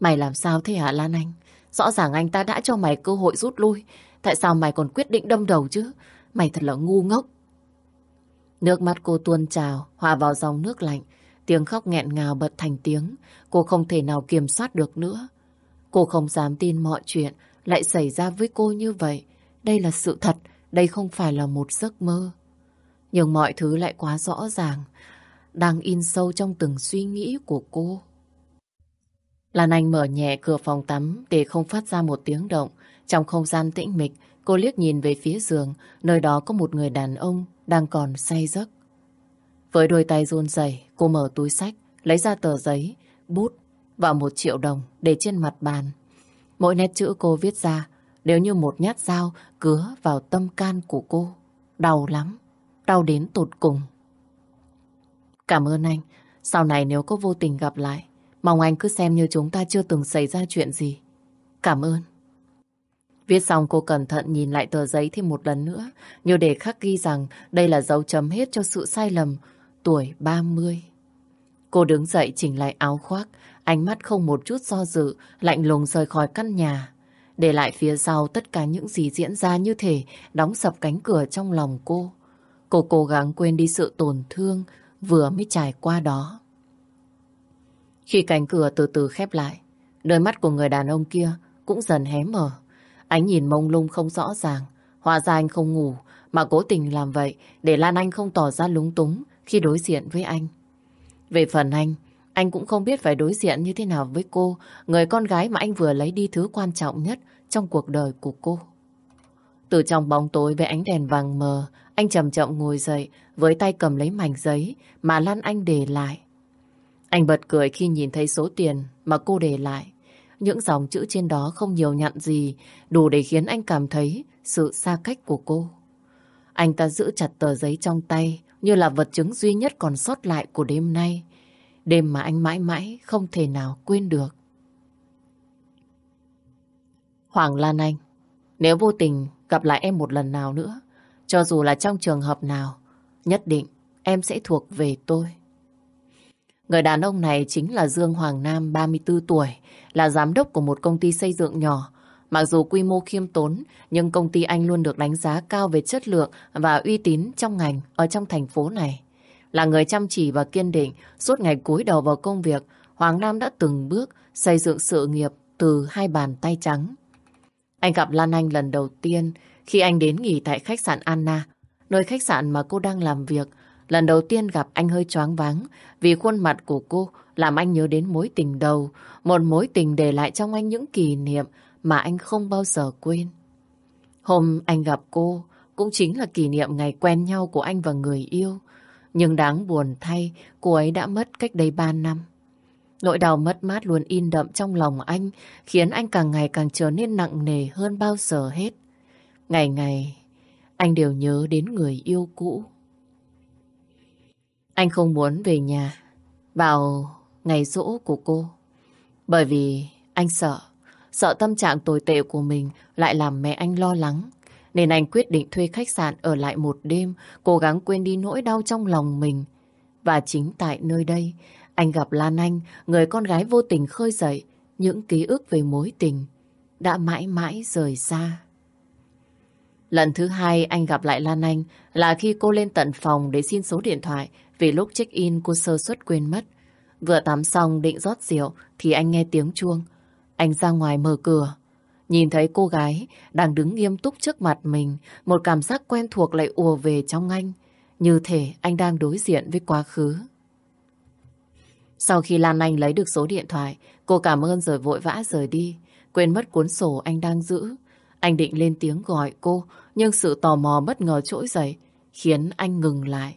Mày làm sao thế hả Lan Anh? Rõ ràng anh ta đã cho mày cơ hội rút lui. Tại sao mày còn quyết định đâm đầu chứ? Mày thật là ngu ngốc. Nước mắt cô tuôn trào, hòa vào dòng nước lạnh. Tiếng khóc nghẹn ngào bật thành tiếng. Cô không thể nào kiểm soát được nữa. Cô không dám tin mọi chuyện lại xảy ra với cô như vậy. Đây là sự thật, đây không phải là một giấc mơ. Nhưng mọi thứ lại quá rõ ràng, đang in sâu trong từng suy nghĩ của cô. Lan Anh mở nhẹ cửa phòng tắm để không phát ra một tiếng động. Trong không gian tĩnh mịch, cô liếc nhìn về phía giường, nơi đó có một người đàn ông đang còn say giấc. Với đôi tay run rẩy, cô mở túi sách, lấy ra tờ giấy, bút và một triệu đồng để trên mặt bàn. Mỗi nét chữ cô viết ra đều như một nhát dao cứa vào tâm can của cô. Đau lắm, đau đến tột cùng. Cảm ơn anh. Sau này nếu có vô tình gặp lại, mong anh cứ xem như chúng ta chưa từng xảy ra chuyện gì. Cảm ơn. Viết xong cô cẩn thận nhìn lại tờ giấy thêm một lần nữa, như để khắc ghi rằng đây là dấu chấm hết cho sự sai lầm tuổi 30. Cô đứng dậy chỉnh lại áo khoác, Ánh mắt không một chút do dự, lạnh lùng rời khỏi căn nhà. Để lại phía sau tất cả những gì diễn ra như thể đóng sập cánh cửa trong lòng cô. Cô cố gắng quên đi sự tổn thương vừa mới trải qua đó. Khi cánh cửa từ từ khép lại, đôi mắt của người đàn ông kia cũng dần hé mở. Ánh nhìn mông lung không rõ ràng. Hóa ra anh không ngủ, mà cố tình làm vậy để Lan Anh không tỏ ra lúng túng khi đối diện với anh. Về phần anh, anh cũng không biết phải đối diện như thế nào với cô, người con gái mà anh vừa lấy đi thứ quan trọng nhất trong cuộc đời của cô. Từ trong bóng tối với ánh đèn vàng mờ, anh chậm chậm ngồi dậy với tay cầm lấy mảnh giấy mà Lan Anh để lại. Anh bật cười khi nhìn thấy số tiền mà cô để lại. Những dòng chữ trên đó không nhiều nhặn gì, đủ để khiến anh cảm thấy sự xa cách của cô. Anh ta giữ chặt tờ giấy trong tay như là vật chứng duy nhất còn sót lại của đêm nay. Đêm mà anh mãi mãi không thể nào quên được. Hoàng Lan Anh, nếu vô tình gặp lại em một lần nào nữa, cho dù là trong trường hợp nào, nhất định em sẽ thuộc về tôi. Người đàn ông này chính là Dương Hoàng Nam, 34 tuổi, là giám đốc của một công ty xây dựng nhỏ. Mặc dù quy mô khiêm tốn, nhưng công ty anh luôn được đánh giá cao về chất lượng và uy tín trong ngành ở trong thành phố này. Là người chăm chỉ và kiên định, suốt ngày cúi đầu vào công việc, Hoàng Nam đã từng bước xây dựng sự nghiệp từ hai bàn tay trắng. Anh gặp Lan Anh lần đầu tiên khi anh đến nghỉ tại khách sạn Anna, nơi khách sạn mà cô đang làm việc. Lần đầu tiên gặp anh hơi choáng váng vì khuôn mặt của cô làm anh nhớ đến mối tình đầu, một mối tình để lại trong anh những kỷ niệm mà anh không bao giờ quên. Hôm anh gặp cô cũng chính là kỷ niệm ngày quen nhau của anh và người yêu. Nhưng đáng buồn thay, cô ấy đã mất cách đây ba năm. Nỗi đau mất mát luôn in đậm trong lòng anh, khiến anh càng ngày càng trở nên nặng nề hơn bao giờ hết. Ngày ngày, anh đều nhớ đến người yêu cũ. Anh không muốn về nhà vào ngày rỗ của cô. Bởi vì anh sợ, sợ tâm trạng tồi tệ của mình lại làm mẹ anh lo lắng. Nên anh quyết định thuê khách sạn ở lại một đêm, cố gắng quên đi nỗi đau trong lòng mình. Và chính tại nơi đây, anh gặp Lan Anh, người con gái vô tình khơi dậy những ký ức về mối tình đã mãi mãi rời xa. Lần thứ hai anh gặp lại Lan Anh là khi cô lên tận phòng để xin số điện thoại vì lúc check-in cô sơ suất quên mất. Vừa tắm xong định rót rượu thì anh nghe tiếng chuông. Anh ra ngoài mở cửa. Nhìn thấy cô gái đang đứng nghiêm túc trước mặt mình, một cảm giác quen thuộc lại ùa về trong anh, như thể anh đang đối diện với quá khứ. Sau khi Lan Anh lấy được số điện thoại, cô cảm ơn rồi vội vã rời đi, quên mất cuốn sổ anh đang giữ. Anh định lên tiếng gọi cô, nhưng sự tò mò bất ngờ trỗi dậy, khiến anh ngừng lại.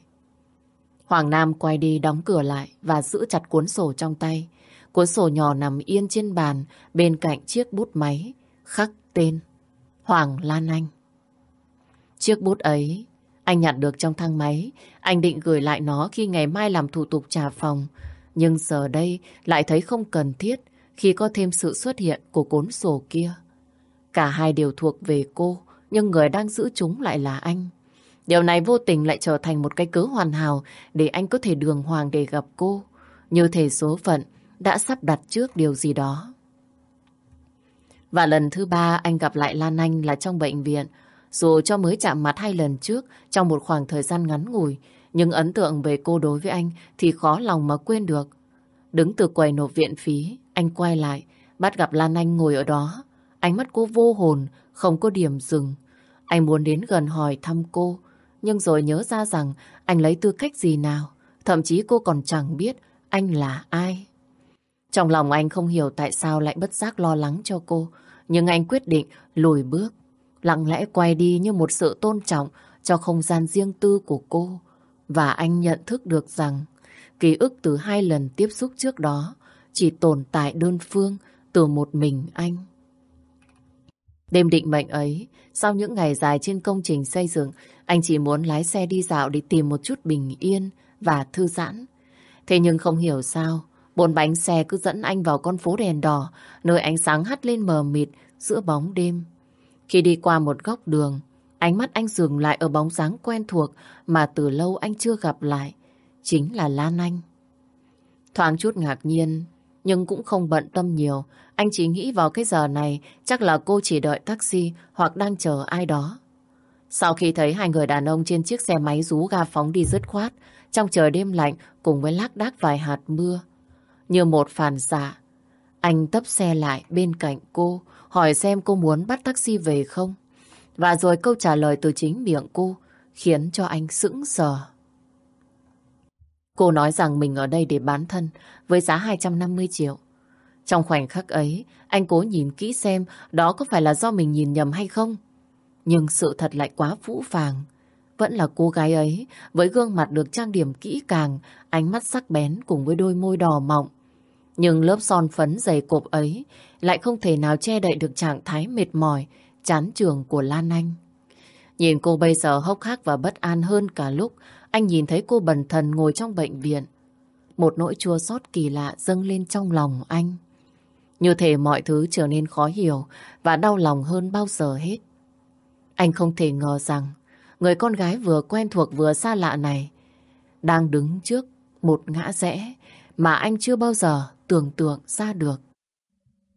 Hoàng Nam quay đi đóng cửa lại và giữ chặt cuốn sổ trong tay. Cuốn sổ nhỏ nằm yên trên bàn bên cạnh chiếc bút máy, khắc tên Hoàng Lan Anh. Chiếc bút ấy anh nhặt được trong thang máy, anh định gửi lại nó khi ngày mai làm thủ tục trả phòng. Nhưng giờ đây lại thấy không cần thiết khi có thêm sự xuất hiện của cuốn sổ kia. Cả hai đều thuộc về cô, nhưng người đang giữ chúng lại là anh. Điều này vô tình lại trở thành một cái cớ hoàn hảo để anh có thể đường hoàng để gặp cô. Như thể số phận đã sắp đặt trước điều gì đó. Và lần thứ ba anh gặp lại Lan Anh là trong bệnh viện. Dù cho mới chạm mặt hai lần trước trong một khoảng thời gian ngắn ngủi, nhưng ấn tượng về cô đối với anh thì khó lòng mà quên được. Đứng từ quầy nộp viện phí, anh quay lại, bắt gặp Lan Anh ngồi ở đó. Ánh mắt cô vô hồn, không có điểm dừng. Anh muốn đến gần hỏi thăm cô, nhưng rồi nhớ ra rằng anh lấy tư cách gì nào. Thậm chí cô còn chẳng biết anh là ai. Trong lòng anh không hiểu tại sao lại bất giác lo lắng cho cô, nhưng anh quyết định lùi bước, lặng lẽ quay đi như một sự tôn trọng cho không gian riêng tư của cô. Và anh nhận thức được rằng ký ức từ hai lần tiếp xúc trước đó chỉ tồn tại đơn phương từ một mình anh. Đêm định mệnh ấy, sau những ngày dài trên công trình xây dựng, anh chỉ muốn lái xe đi dạo để tìm một chút bình yên và thư giãn. Thế nhưng không hiểu sao, bốn bánh xe cứ dẫn anh vào con phố đèn đỏ, nơi ánh sáng hắt lên mờ mịt giữa bóng đêm. Khi đi qua một góc đường, ánh mắt anh dừng lại ở bóng dáng quen thuộc mà từ lâu anh chưa gặp lại. Chính là Lan Anh. Thoáng chút ngạc nhiên, nhưng cũng không bận tâm nhiều. Anh chỉ nghĩ vào cái giờ này chắc là cô chỉ đợi taxi hoặc đang chờ ai đó. Sau khi thấy hai người đàn ông trên chiếc xe máy rú ga phóng đi dứt khoát, trong trời đêm lạnh cùng với lác đác vài hạt mưa. Như một phản xạ, anh tấp xe lại bên cạnh cô, hỏi xem cô muốn bắt taxi về không. Và rồi câu trả lời từ chính miệng cô khiến cho anh sững sờ. Cô nói rằng mình ở đây để bán thân với giá 250 triệu. Trong khoảnh khắc ấy, anh cố nhìn kỹ xem đó có phải là do mình nhìn nhầm hay không. Nhưng sự thật lại quá phũ phàng. Vẫn là cô gái ấy, với gương mặt được trang điểm kỹ càng, ánh mắt sắc bén cùng với đôi môi đỏ mọng. Nhưng lớp son phấn dày cộp ấy lại không thể nào che đậy được trạng thái mệt mỏi, chán trường của Lan Anh. Nhìn cô bây giờ hốc hác và bất an hơn cả lúc anh nhìn thấy cô bần thần ngồi trong bệnh viện. Một nỗi chua xót kỳ lạ dâng lên trong lòng anh. Như thể mọi thứ trở nên khó hiểu và đau lòng hơn bao giờ hết. Anh không thể ngờ rằng người con gái vừa quen thuộc vừa xa lạ này đang đứng trước một ngã rẽ mà anh chưa bao giờ tưởng tượng ra được.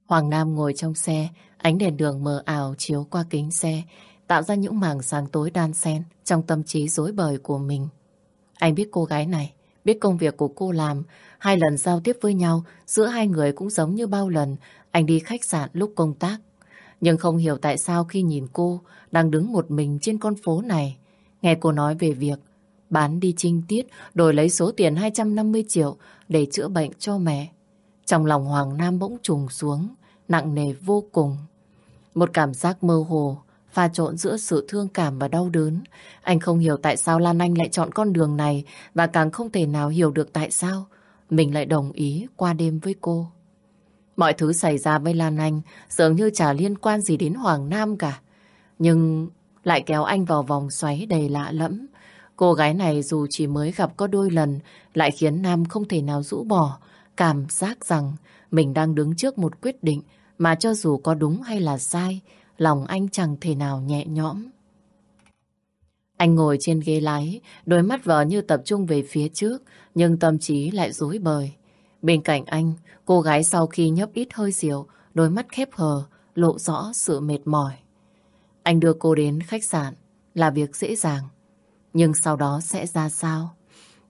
Hoàng Nam ngồi trong xe, ánh đèn đường mờ ảo chiếu qua kính xe, tạo ra những mảng sáng tối đan xen trong tâm trí rối bời của mình. Anh biết cô gái này, biết công việc của cô làm, hai lần giao tiếp với nhau, giữa hai người cũng giống như bao lần anh đi khách sạn lúc công tác. Nhưng không hiểu tại sao khi nhìn cô đang đứng một mình trên con phố này, nghe cô nói về việc bán đi trinh tiết đổi lấy số tiền 250 triệu để chữa bệnh cho mẹ. Trong lòng Hoàng Nam bỗng trùng xuống, nặng nề vô cùng. Một cảm giác mơ hồ, pha trộn giữa sự thương cảm và đau đớn. Anh không hiểu tại sao Lan Anh lại chọn con đường này và càng không thể nào hiểu được tại sao mình lại đồng ý qua đêm với cô. Mọi thứ xảy ra với Lan Anh dường như chả liên quan gì đến Hoàng Nam cả. Nhưng lại kéo anh vào vòng xoáy đầy lạ lẫm. Cô gái này dù chỉ mới gặp có đôi lần lại khiến Nam không thể nào rũ bỏ. Cảm giác rằng mình đang đứng trước một quyết định mà cho dù có đúng hay là sai, lòng anh chẳng thể nào nhẹ nhõm. Anh ngồi trên ghế lái, đôi mắt vờ như tập trung về phía trước, nhưng tâm trí lại rối bời. Bên cạnh anh, cô gái sau khi nhấp ít hơi rượu, đôi mắt khép hờ, lộ rõ sự mệt mỏi. Anh đưa cô đến khách sạn là việc dễ dàng, nhưng sau đó sẽ ra sao?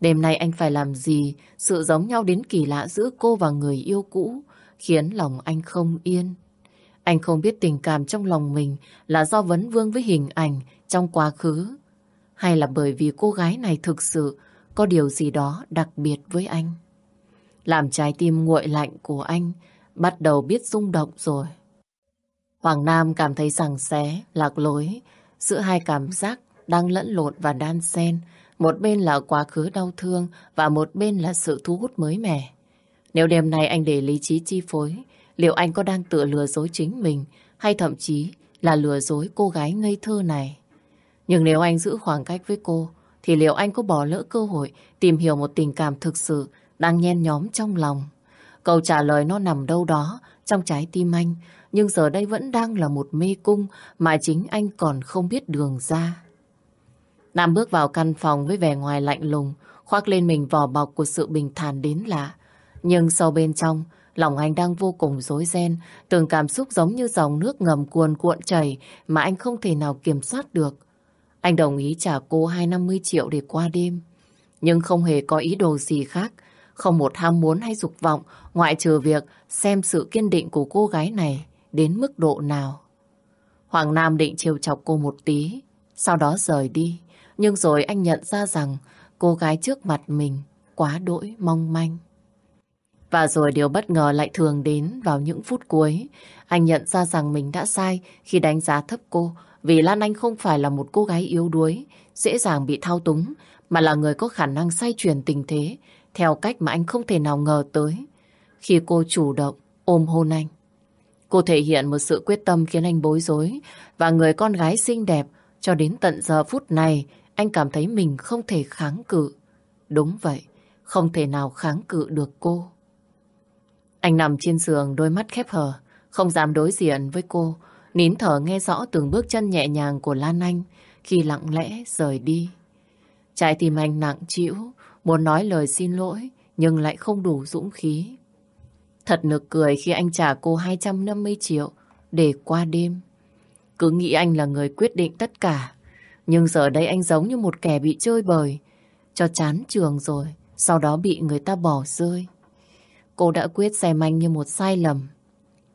Đêm nay anh phải làm gì? Sự giống nhau đến kỳ lạ giữa cô và người yêu cũ khiến lòng anh không yên. Anh không biết tình cảm trong lòng mình là do vấn vương với hình ảnh trong quá khứ hay là bởi vì cô gái này thực sự có điều gì đó đặc biệt với anh. Làm trái tim nguội lạnh của anh bắt đầu biết rung động rồi. Hoàng Nam cảm thấy rằng xé, lạc lối giữa hai cảm giác đang lẫn lộn và đan xen. Một bên là quá khứ đau thương và một bên là sự thu hút mới mẻ. Nếu đêm nay anh để lý trí chi phối, liệu anh có đang tự lừa dối chính mình hay thậm chí là lừa dối cô gái ngây thơ này? Nhưng nếu anh giữ khoảng cách với cô, thì liệu anh có bỏ lỡ cơ hội tìm hiểu một tình cảm thực sự đang nhen nhóm trong lòng? Câu trả lời nó nằm đâu đó trong trái tim anh, nhưng giờ đây vẫn đang là một mê cung mà chính anh còn không biết đường ra. Nam bước vào căn phòng với vẻ ngoài lạnh lùng, khoác lên mình vỏ bọc của sự bình thản đến lạ. Nhưng sâu bên trong, lòng anh đang vô cùng rối ren, từng cảm xúc giống như dòng nước ngầm cuồn cuộn chảy mà anh không thể nào kiểm soát được. Anh đồng ý trả cô 250 triệu để qua đêm, nhưng không hề có ý đồ gì khác, không một ham muốn hay dục vọng ngoại trừ việc xem sự kiên định của cô gái này đến mức độ nào. Hoàng Nam định chiều chọc cô một tí, sau đó rời đi. Nhưng rồi anh nhận ra rằng cô gái trước mặt mình quá đỗi mong manh. Và rồi điều bất ngờ lại thường đến vào những phút cuối. Anh nhận ra rằng mình đã sai khi đánh giá thấp cô vì Lan Anh không phải là một cô gái yếu đuối, dễ dàng bị thao túng, mà là người có khả năng xoay chuyển tình thế theo cách mà anh không thể nào ngờ tới. Khi cô chủ động ôm hôn anh, cô thể hiện một sự quyết tâm khiến anh bối rối và người con gái xinh đẹp cho đến tận giờ phút này anh cảm thấy mình không thể kháng cự. Đúng vậy, không thể nào kháng cự được cô. Anh nằm trên giường đôi mắt khép hờ, không dám đối diện với cô, nín thở nghe rõ từng bước chân nhẹ nhàng của Lan Anh khi lặng lẽ rời đi. Trái tim anh nặng chịu, muốn nói lời xin lỗi nhưng lại không đủ dũng khí. Thật nực cười khi anh trả cô 250 triệu để qua đêm. Cứ nghĩ anh là người quyết định tất cả, nhưng giờ đây anh giống như một kẻ bị chơi bời, cho chán trường rồi, sau đó bị người ta bỏ rơi cô đã quyết xem anh như một sai lầm.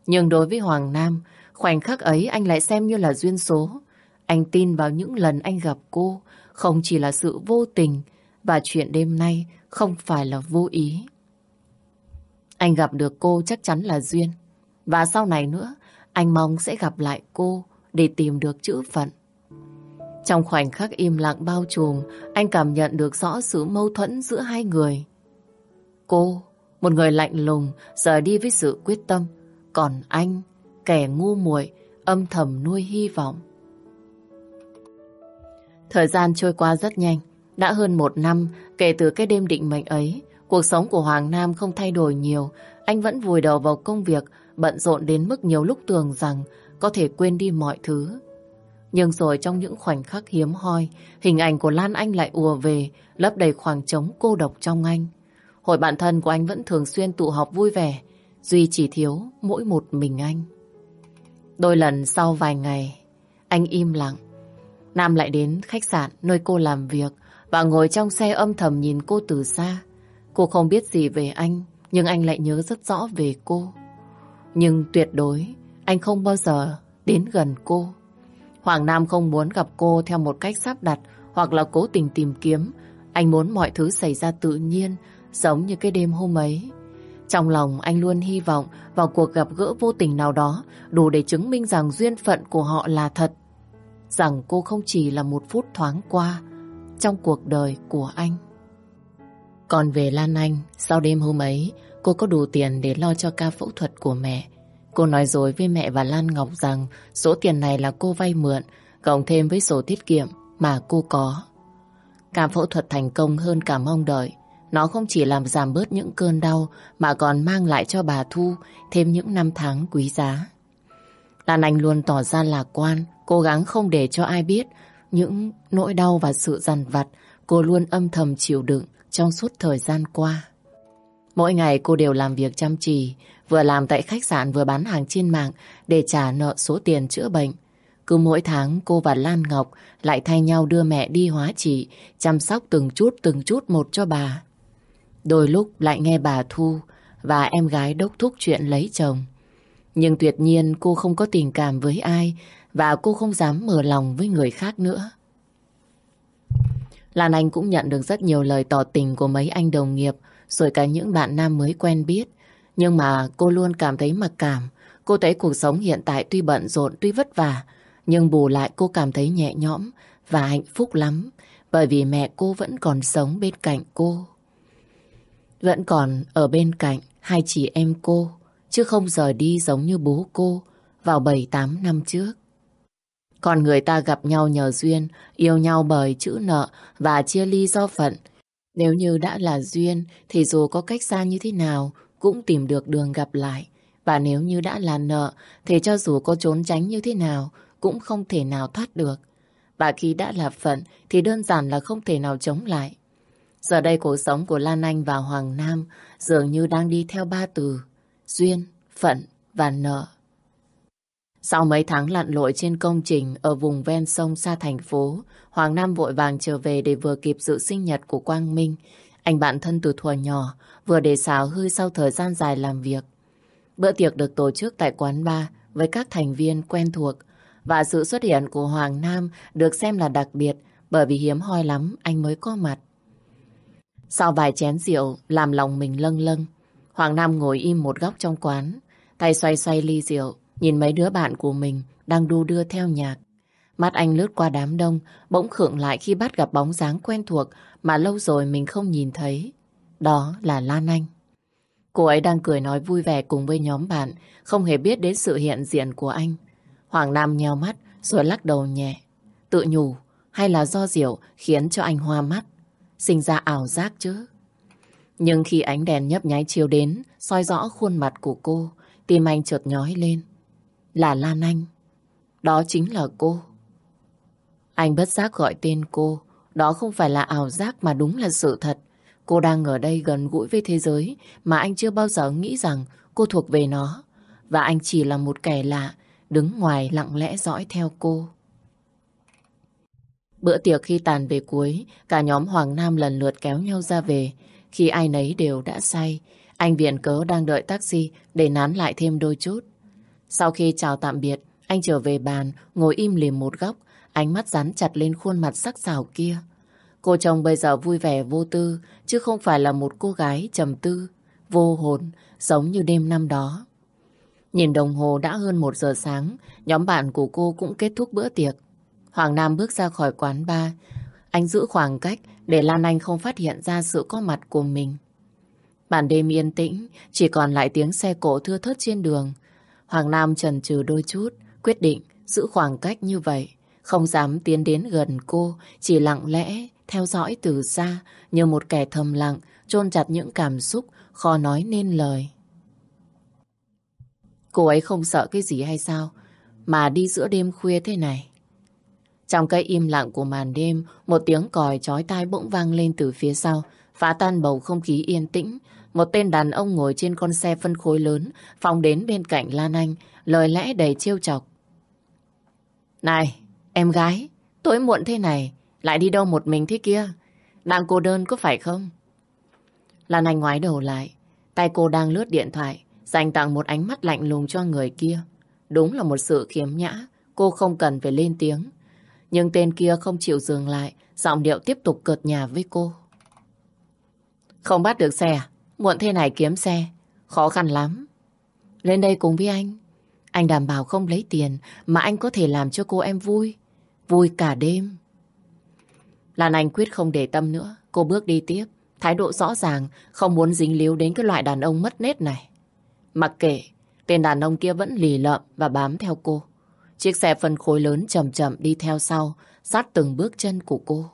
Nhưng đối với Hoàng Nam, khoảnh khắc ấy anh lại xem như là duyên số. Anh tin vào những lần anh gặp cô, không chỉ là sự vô tình, và chuyện đêm nay không phải là vô ý. Anh gặp được cô chắc chắn là duyên. Và sau này nữa, anh mong sẽ gặp lại cô để tìm được chữ phận. Trong khoảnh khắc im lặng bao trùm, anh cảm nhận được rõ sự mâu thuẫn giữa hai người. Cô, một người lạnh lùng, rời đi với sự quyết tâm. Còn anh, kẻ ngu muội, âm thầm nuôi hy vọng. Thời gian trôi qua rất nhanh. Đã hơn một năm kể từ cái đêm định mệnh ấy, cuộc sống của Hoàng Nam không thay đổi nhiều. Anh vẫn vùi đầu vào công việc, bận rộn đến mức nhiều lúc tưởng rằng có thể quên đi mọi thứ. Nhưng rồi trong những khoảnh khắc hiếm hoi, hình ảnh của Lan Anh lại ùa về, lấp đầy khoảng trống cô độc trong anh. Hội bạn thân của anh vẫn thường xuyên tụ họp vui vẻ, Duy chỉ thiếu mỗi một mình anh. Đôi lần sau vài ngày, anh im lặng. Nam lại đến khách sạn nơi cô làm việc và ngồi trong xe âm thầm nhìn cô từ xa. Cô không biết gì về anh, nhưng anh lại nhớ rất rõ về cô. Nhưng tuyệt đối, anh không bao giờ đến gần cô. Hoàng Nam không muốn gặp cô theo một cách sắp đặt hoặc là cố tình tìm kiếm. Anh muốn mọi thứ xảy ra tự nhiên, giống như cái đêm hôm ấy. Trong lòng anh luôn hy vọng vào cuộc gặp gỡ vô tình nào đó đủ để chứng minh rằng duyên phận của họ là thật. Rằng cô không chỉ là một phút thoáng qua trong cuộc đời của anh. Còn về Lan Anh, sau đêm hôm ấy, cô có đủ tiền để lo cho ca phẫu thuật của mẹ. Cô nói dối với mẹ và Lan Ngọc rằng số tiền này là cô vay mượn, cộng thêm với sổ tiết kiệm mà cô có. Ca phẫu thuật thành công hơn cả mong đợi. Nó không chỉ làm giảm bớt những cơn đau mà còn mang lại cho bà Thu thêm những năm tháng quý giá. Lan Anh luôn tỏ ra lạc quan, cố gắng không để cho ai biết những nỗi đau và sự dằn vặt cô luôn âm thầm chịu đựng trong suốt thời gian qua. Mỗi ngày cô đều làm việc chăm chỉ, vừa làm tại khách sạn vừa bán hàng trên mạng để trả nợ số tiền chữa bệnh. Cứ mỗi tháng cô và Lan Ngọc lại thay nhau đưa mẹ đi hóa trị, chăm sóc từng chút từng chút một cho bà. Đôi lúc lại nghe bà Thu và em gái đốc thúc chuyện lấy chồng. Nhưng tuyệt nhiên cô không có tình cảm với ai và cô không dám mở lòng với người khác nữa. Lan Anh cũng nhận được rất nhiều lời tỏ tình của mấy anh đồng nghiệp rồi cả những bạn nam mới quen biết. Nhưng mà cô luôn cảm thấy mặc cảm. Cô thấy cuộc sống hiện tại tuy bận rộn, tuy vất vả, nhưng bù lại cô cảm thấy nhẹ nhõm và hạnh phúc lắm bởi vì mẹ cô vẫn còn sống bên cạnh cô. Vẫn còn ở bên cạnh hai chị em cô, chứ không rời đi giống như bố cô vào 7-8 năm trước. Còn người ta gặp nhau nhờ duyên, yêu nhau bởi chữ nợ và chia ly do phận. Nếu như đã là duyên thì dù có cách xa như thế nào cũng tìm được đường gặp lại. Và nếu như đã là nợ thì cho dù có trốn tránh như thế nào cũng không thể nào thoát được. Và khi đã là phận thì đơn giản là không thể nào chống lại. Giờ đây cuộc sống của Lan Anh và Hoàng Nam dường như đang đi theo ba từ duyên, phận và nợ. Sau mấy tháng lặn lội trên công trình ở vùng ven sông xa thành phố, Hoàng Nam vội vàng trở về để vừa kịp dự sinh nhật của Quang Minh. Anh bạn thân từ thuở nhỏ, vừa để xào hơi sau thời gian dài làm việc. Bữa tiệc được tổ chức tại quán bar với các thành viên quen thuộc và sự xuất hiện của Hoàng Nam được xem là đặc biệt bởi vì hiếm hoi lắm anh mới có mặt. Sau vài chén rượu làm lòng mình lâng lâng, Hoàng Nam ngồi im một góc trong quán, tay xoay xoay ly rượu, nhìn mấy đứa bạn của mình đang đu đưa theo nhạc. Mắt anh lướt qua đám đông, bỗng khựng lại khi bắt gặp bóng dáng quen thuộc mà lâu rồi mình không nhìn thấy. Đó là Lan Anh. Cô ấy đang cười nói vui vẻ cùng với nhóm bạn, không hề biết đến sự hiện diện của anh. Hoàng Nam nheo mắt rồi lắc đầu nhẹ. Tự nhủ hay là do rượu khiến cho anh hoa mắt, sinh ra ảo giác chứ. Nhưng khi ánh đèn nhấp nháy chiếu đến, soi rõ khuôn mặt của cô, tim anh chợt nhói lên. Là Lan Anh. Đó chính là cô. Anh bất giác gọi tên cô. Đó không phải là ảo giác mà đúng là sự thật. Cô đang ở đây gần gũi với thế giới mà anh chưa bao giờ nghĩ rằng cô thuộc về nó. Và anh chỉ là một kẻ lạ, đứng ngoài lặng lẽ dõi theo cô. Bữa tiệc khi tàn về cuối, cả nhóm Hoàng Nam lần lượt kéo nhau ra về. Khi ai nấy đều đã say, Anh viện cớ đang đợi taxi để nán lại thêm đôi chút. Sau khi chào tạm biệt, anh trở về bàn, ngồi im lìm một góc, ánh mắt dán chặt lên khuôn mặt sắc sảo kia. Cô chồng bây giờ vui vẻ vô tư, chứ không phải là một cô gái trầm tư, vô hồn, giống như đêm năm đó. Nhìn đồng hồ đã hơn một giờ sáng, nhóm bạn của cô cũng kết thúc bữa tiệc. Hoàng Nam bước ra khỏi quán bar. Anh giữ khoảng cách để Lan Anh không phát hiện ra sự có mặt của mình. Bản đêm yên tĩnh, chỉ còn lại tiếng xe cộ thưa thớt trên đường. Hoàng Nam chần chừ đôi chút, quyết định giữ khoảng cách như vậy. Không dám tiến đến gần cô, chỉ lặng lẽ, theo dõi từ xa, như một kẻ thầm lặng, chôn chặt những cảm xúc, khó nói nên lời. Cô ấy không sợ cái gì hay sao, mà đi giữa đêm khuya thế này. Trong cái im lặng của màn đêm, một tiếng còi chói tai bỗng vang lên từ phía sau, phá tan bầu không khí yên tĩnh. Một tên đàn ông ngồi trên con xe phân khối lớn, phóng đến bên cạnh Lan Anh, lời lẽ đầy trêu chọc. Này, em gái, tối muộn thế này, lại đi đâu một mình thế kia? Đang cô đơn có phải không? Lan Anh ngoái đầu lại, tay cô đang lướt điện thoại, dành tặng một ánh mắt lạnh lùng cho người kia. Đúng là một sự khiếm nhã, cô không cần phải lên tiếng. Nhưng tên kia không chịu dừng lại, giọng điệu tiếp tục cợt nhà với cô. Không bắt được xe à? Muộn thế này kiếm xe, khó khăn lắm. Lên đây cùng với anh. Anh đảm bảo không lấy tiền mà anh có thể làm cho cô em vui. Vui cả đêm. Lan Anh quyết không để tâm nữa. Cô bước đi tiếp. Thái độ rõ ràng không muốn dính líu đến cái loại đàn ông mất nết này. Mặc kệ, tên đàn ông kia vẫn lì lợm và bám theo cô. Chiếc xe phân khối lớn chậm chậm đi theo sau, sát từng bước chân của cô.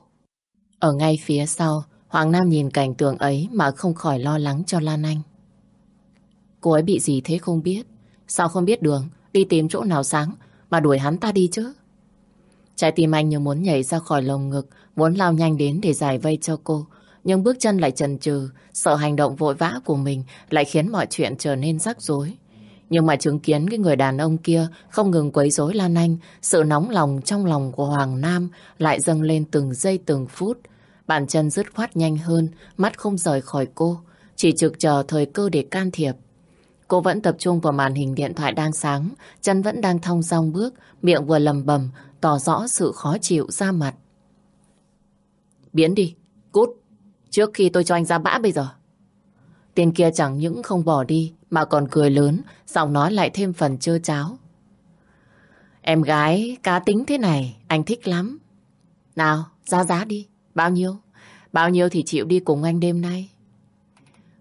Ở ngay phía sau, Hoàng Nam nhìn cảnh tượng ấy mà không khỏi lo lắng cho Lan Anh. Cô ấy bị gì thế không biết. Sao không biết đường, đi tìm chỗ nào sáng mà đuổi hắn ta đi chứ? Trái tim anh như muốn nhảy ra khỏi lồng ngực, muốn lao nhanh đến để giải vây cho cô. Nhưng bước chân lại chần chừ, sợ hành động vội vã của mình lại khiến mọi chuyện trở nên rắc rối. Nhưng mà chứng kiến cái người đàn ông kia không ngừng quấy rối Lan Anh, sự nóng lòng trong lòng của Hoàng Nam lại dâng lên từng giây từng phút. Bàn chân dứt khoát nhanh hơn, mắt không rời khỏi cô, chỉ trực chờ thời cơ để can thiệp. Cô vẫn tập trung vào màn hình điện thoại đang sáng, chân vẫn đang thong dong bước, miệng vừa lầm bầm, tỏ rõ sự khó chịu ra mặt. Biến đi, cút, trước khi tôi cho anh ra bã bây giờ. Tên kia chẳng những không bỏ đi, mà còn cười lớn, giọng nói lại thêm phần chơ cháo. Em gái cá tính thế này, anh thích lắm. Nào, ra giá đi. Bao nhiêu? Bao nhiêu thì chịu đi cùng anh đêm nay?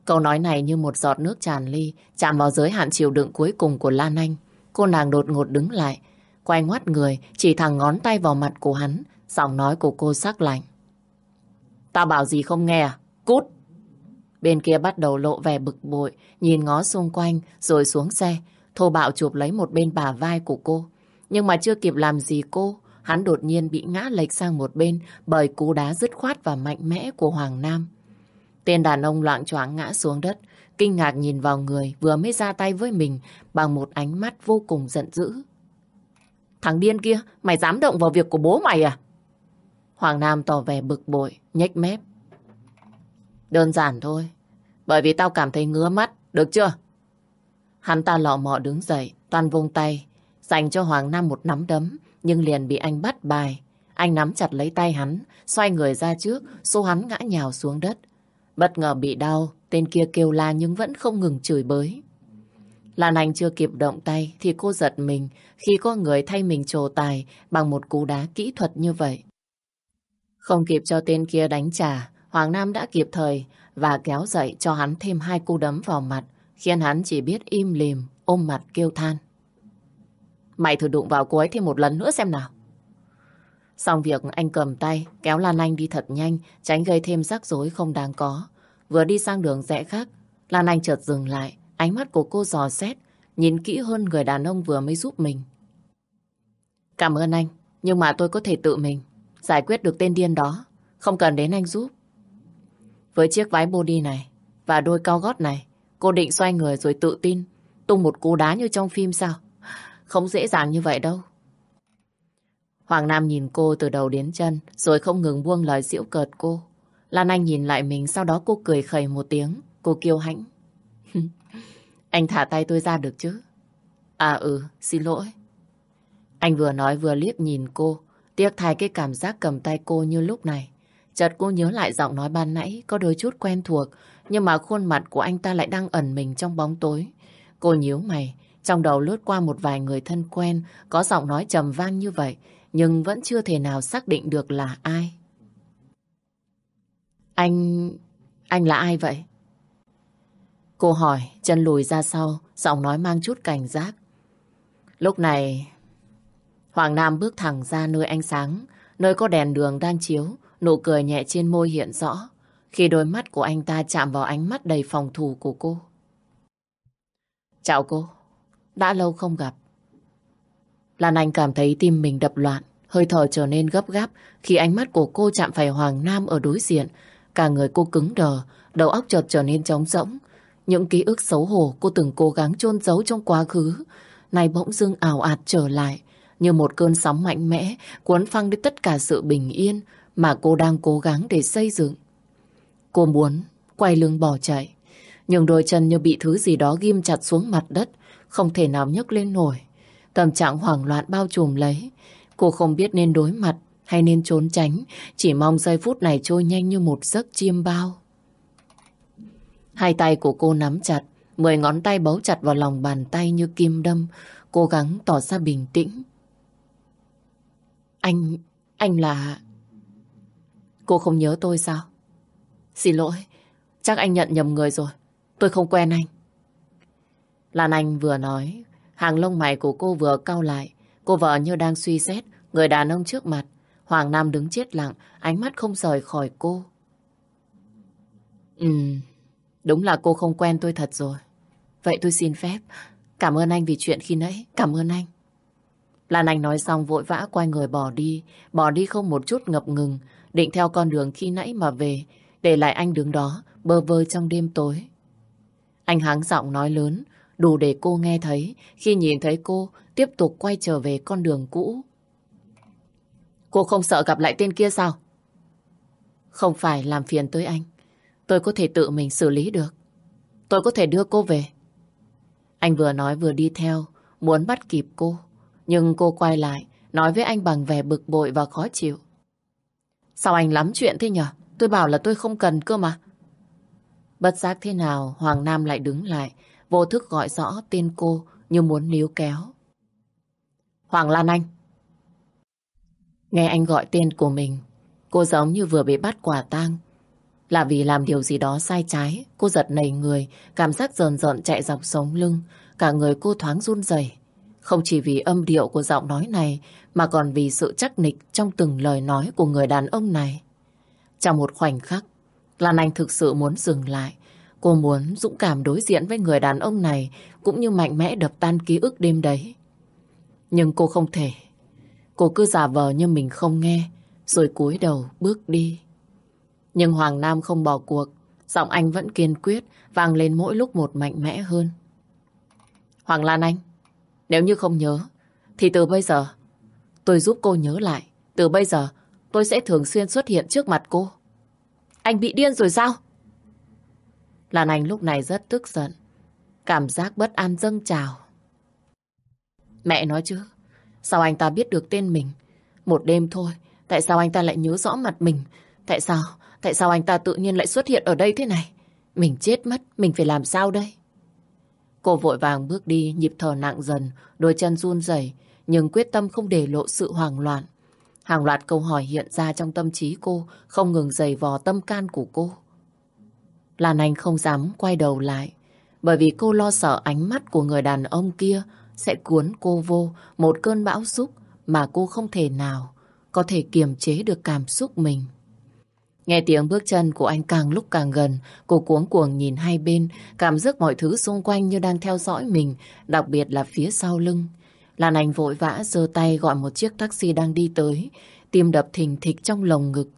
Câu nói này như một giọt nước tràn ly, chạm vào giới hạn chịu đựng cuối cùng của Lan Anh. Cô nàng đột ngột đứng lại, quay ngoắt người, chỉ thẳng ngón tay vào mặt của hắn, giọng nói của cô sắc lạnh. Tao bảo gì không nghe à? Cút! Bên kia bắt đầu lộ vẻ bực bội, nhìn ngó xung quanh, rồi xuống xe, thô bạo chụp lấy một bên bả vai của cô. Nhưng mà chưa kịp làm gì cô, hắn đột nhiên bị ngã lệch sang một bên bởi cú đá dứt khoát và mạnh mẽ của Hoàng Nam. Tên đàn ông loạn choáng ngã xuống đất, kinh ngạc nhìn vào người vừa mới ra tay với mình bằng một ánh mắt vô cùng giận dữ. Thằng điên kia, mày dám động vào việc của bố mày à? Hoàng Nam tỏ vẻ bực bội, nhếch mép. Đơn giản thôi, bởi vì tao cảm thấy ngứa mắt, được chưa? Hắn ta lọ mọ đứng dậy, toàn vung tay, dành cho Hoàng Nam một nắm đấm, nhưng liền bị anh bắt bài. Anh nắm chặt lấy tay hắn, xoay người ra trước, xô hắn ngã nhào xuống đất. Bất ngờ bị đau, tên kia kêu la nhưng vẫn không ngừng chửi bới. Lan Anh chưa kịp động tay thì cô giật mình khi có người thay mình trồ tài bằng một cú đá kỹ thuật như vậy. Không kịp cho tên kia đánh trả, Hoàng Nam đã kịp thời và kéo dậy cho hắn thêm hai cú đấm vào mặt, khiến hắn chỉ biết im lìm, ôm mặt kêu than. Mày thử đụng vào cô ấy thêm một lần nữa xem nào. Xong việc anh cầm tay, kéo Lan Anh đi thật nhanh, tránh gây thêm rắc rối không đáng có. Vừa đi sang đường rẽ khác, Lan Anh chợt dừng lại, ánh mắt của cô dò xét, nhìn kỹ hơn người đàn ông vừa mới giúp mình. Cảm ơn anh, nhưng mà tôi có thể tự mình giải quyết được tên điên đó, không cần đến anh giúp. Với chiếc váy body này và đôi cao gót này, cô định xoay người rồi tự tin, tung một cú đá như trong phim sao? Không dễ dàng như vậy đâu. Hoàng Nam nhìn cô từ đầu đến chân, rồi không ngừng buông lời giễu cợt cô. Lan Anh nhìn lại mình, sau đó cô cười khẩy một tiếng, cô kiêu hãnh. Anh thả tay tôi ra được chứ? À ừ, xin lỗi. Anh vừa nói vừa liếc nhìn cô, tiếc thay cái cảm giác cầm tay cô như lúc này. Chợt cô nhớ lại giọng nói ban nãy có đôi chút quen thuộc, nhưng mà khuôn mặt của anh ta lại đang ẩn mình trong bóng tối. Cô nhíu mày, trong đầu lướt qua một vài người thân quen, có giọng nói trầm vang như vậy, nhưng vẫn chưa thể nào xác định được là ai. Anh... anh là ai vậy? Cô hỏi, chân lùi ra sau, giọng nói mang chút cảnh giác. Lúc này, Hoàng Nam bước thẳng ra nơi ánh sáng, nơi có đèn đường đang chiếu, nụ cười nhẹ trên môi hiện rõ, khi đôi mắt của anh ta chạm vào ánh mắt đầy phòng thủ của cô. Chào cô, đã lâu không gặp. Lan Anh cảm thấy tim mình đập loạn, hơi thở trở nên gấp gáp khi ánh mắt của cô chạm phải Hoàng Nam ở đối diện. Cả người cô cứng đờ, đầu óc chợt trở nên trống rỗng. Những ký ức xấu hổ cô từng cố gắng chôn giấu trong quá khứ, nay bỗng dưng ảo ạt trở lại, như một cơn sóng mạnh mẽ cuốn phăng đi tất cả sự bình yên mà cô đang cố gắng để xây dựng. Cô muốn quay lưng bỏ chạy, nhưng đôi chân như bị thứ gì đó ghim chặt xuống mặt đất, không thể nào nhấc lên nổi. Tâm trạng hoảng loạn bao trùm lấy. Cô không biết nên đối mặt hay nên trốn tránh, chỉ mong giây phút này trôi nhanh như một giấc chiêm bao. Hai tay của cô nắm chặt, mười ngón tay bấu chặt vào lòng bàn tay như kim đâm, cố gắng tỏ ra bình tĩnh. Anh, anh là... Cô không nhớ tôi sao? Xin lỗi, chắc anh nhận nhầm người rồi. Tôi không quen anh. Lan Anh vừa nói, hàng lông mày của cô vừa cau lại. Cô vợ như đang suy xét người đàn ông trước mặt. Hoàng Nam đứng chết lặng, ánh mắt không rời khỏi cô. Ừ, đúng là cô không quen tôi thật rồi. Vậy tôi xin phép. Cảm ơn anh vì chuyện khi nãy. Cảm ơn anh. Lan Anh nói xong vội vã quay người bỏ đi. Bỏ đi không một chút ngập ngừng. Định theo con đường khi nãy mà về. Để lại anh đứng đó, bơ vơ trong đêm tối. Anh háng giọng nói lớn, đủ để cô nghe thấy khi nhìn thấy cô tiếp tục quay trở về con đường cũ. Cô không sợ gặp lại tên kia sao? Không phải làm phiền tới anh. Tôi có thể tự mình xử lý được. Tôi có thể đưa cô về. Anh vừa nói vừa đi theo, muốn bắt kịp cô. Nhưng cô quay lại, nói với anh bằng vẻ bực bội và khó chịu. Sao anh lắm chuyện thế nhở? Tôi bảo là tôi không cần cơ mà. Bất giác thế nào, Hoàng Nam lại đứng lại, vô thức gọi rõ tên cô như muốn níu kéo. Hoàng Lan Anh. Nghe anh gọi tên của mình, cô giống như vừa bị bắt quả tang. Là vì làm điều gì đó sai trái, cô giật nảy người, cảm giác rờn rợn chạy dọc sống lưng, cả người cô thoáng run rẩy. Không chỉ vì âm điệu của giọng nói này, mà còn vì sự chắc nịch trong từng lời nói của người đàn ông này. Trong một khoảnh khắc, Lan Anh thực sự muốn dừng lại. Cô muốn dũng cảm đối diện với người đàn ông này cũng như mạnh mẽ đập tan ký ức đêm đấy. Nhưng cô không thể. Cô cứ giả vờ như mình không nghe, rồi cúi đầu bước đi. Nhưng Hoàng Nam không bỏ cuộc, giọng anh vẫn kiên quyết, vang lên mỗi lúc một mạnh mẽ hơn. Hoàng Lan Anh, nếu như không nhớ, thì từ bây giờ tôi giúp cô nhớ lại. Từ bây giờ tôi sẽ thường xuyên xuất hiện trước mặt cô. Anh bị điên rồi sao? Lan Anh lúc này rất tức giận. Cảm giác bất an dâng trào. Mẹ nói chứ, sao anh ta biết được tên mình? Một đêm thôi, tại sao anh ta lại nhớ rõ mặt mình? Tại sao, tại sao anh ta tự nhiên lại xuất hiện ở đây thế này? Mình chết mất, mình phải làm sao đây? Cô vội vàng bước đi, nhịp thở nặng dần, đôi chân run rẩy, nhưng quyết tâm không để lộ sự hoảng loạn. Hàng loạt câu hỏi hiện ra trong tâm trí cô, không ngừng giày vò tâm can của cô. Lan Anh không dám quay đầu lại, bởi vì cô lo sợ ánh mắt của người đàn ông kia sẽ cuốn cô vô một cơn bão xúc mà cô không thể nào có thể kiềm chế được cảm xúc mình. Nghe tiếng bước chân của anh càng lúc càng gần, cô cuống cuồng nhìn hai bên, cảm giác mọi thứ xung quanh như đang theo dõi mình, đặc biệt là phía sau lưng. Lan Anh vội vã giơ tay gọi một chiếc taxi đang đi tới, tim đập thình thịch trong lồng ngực.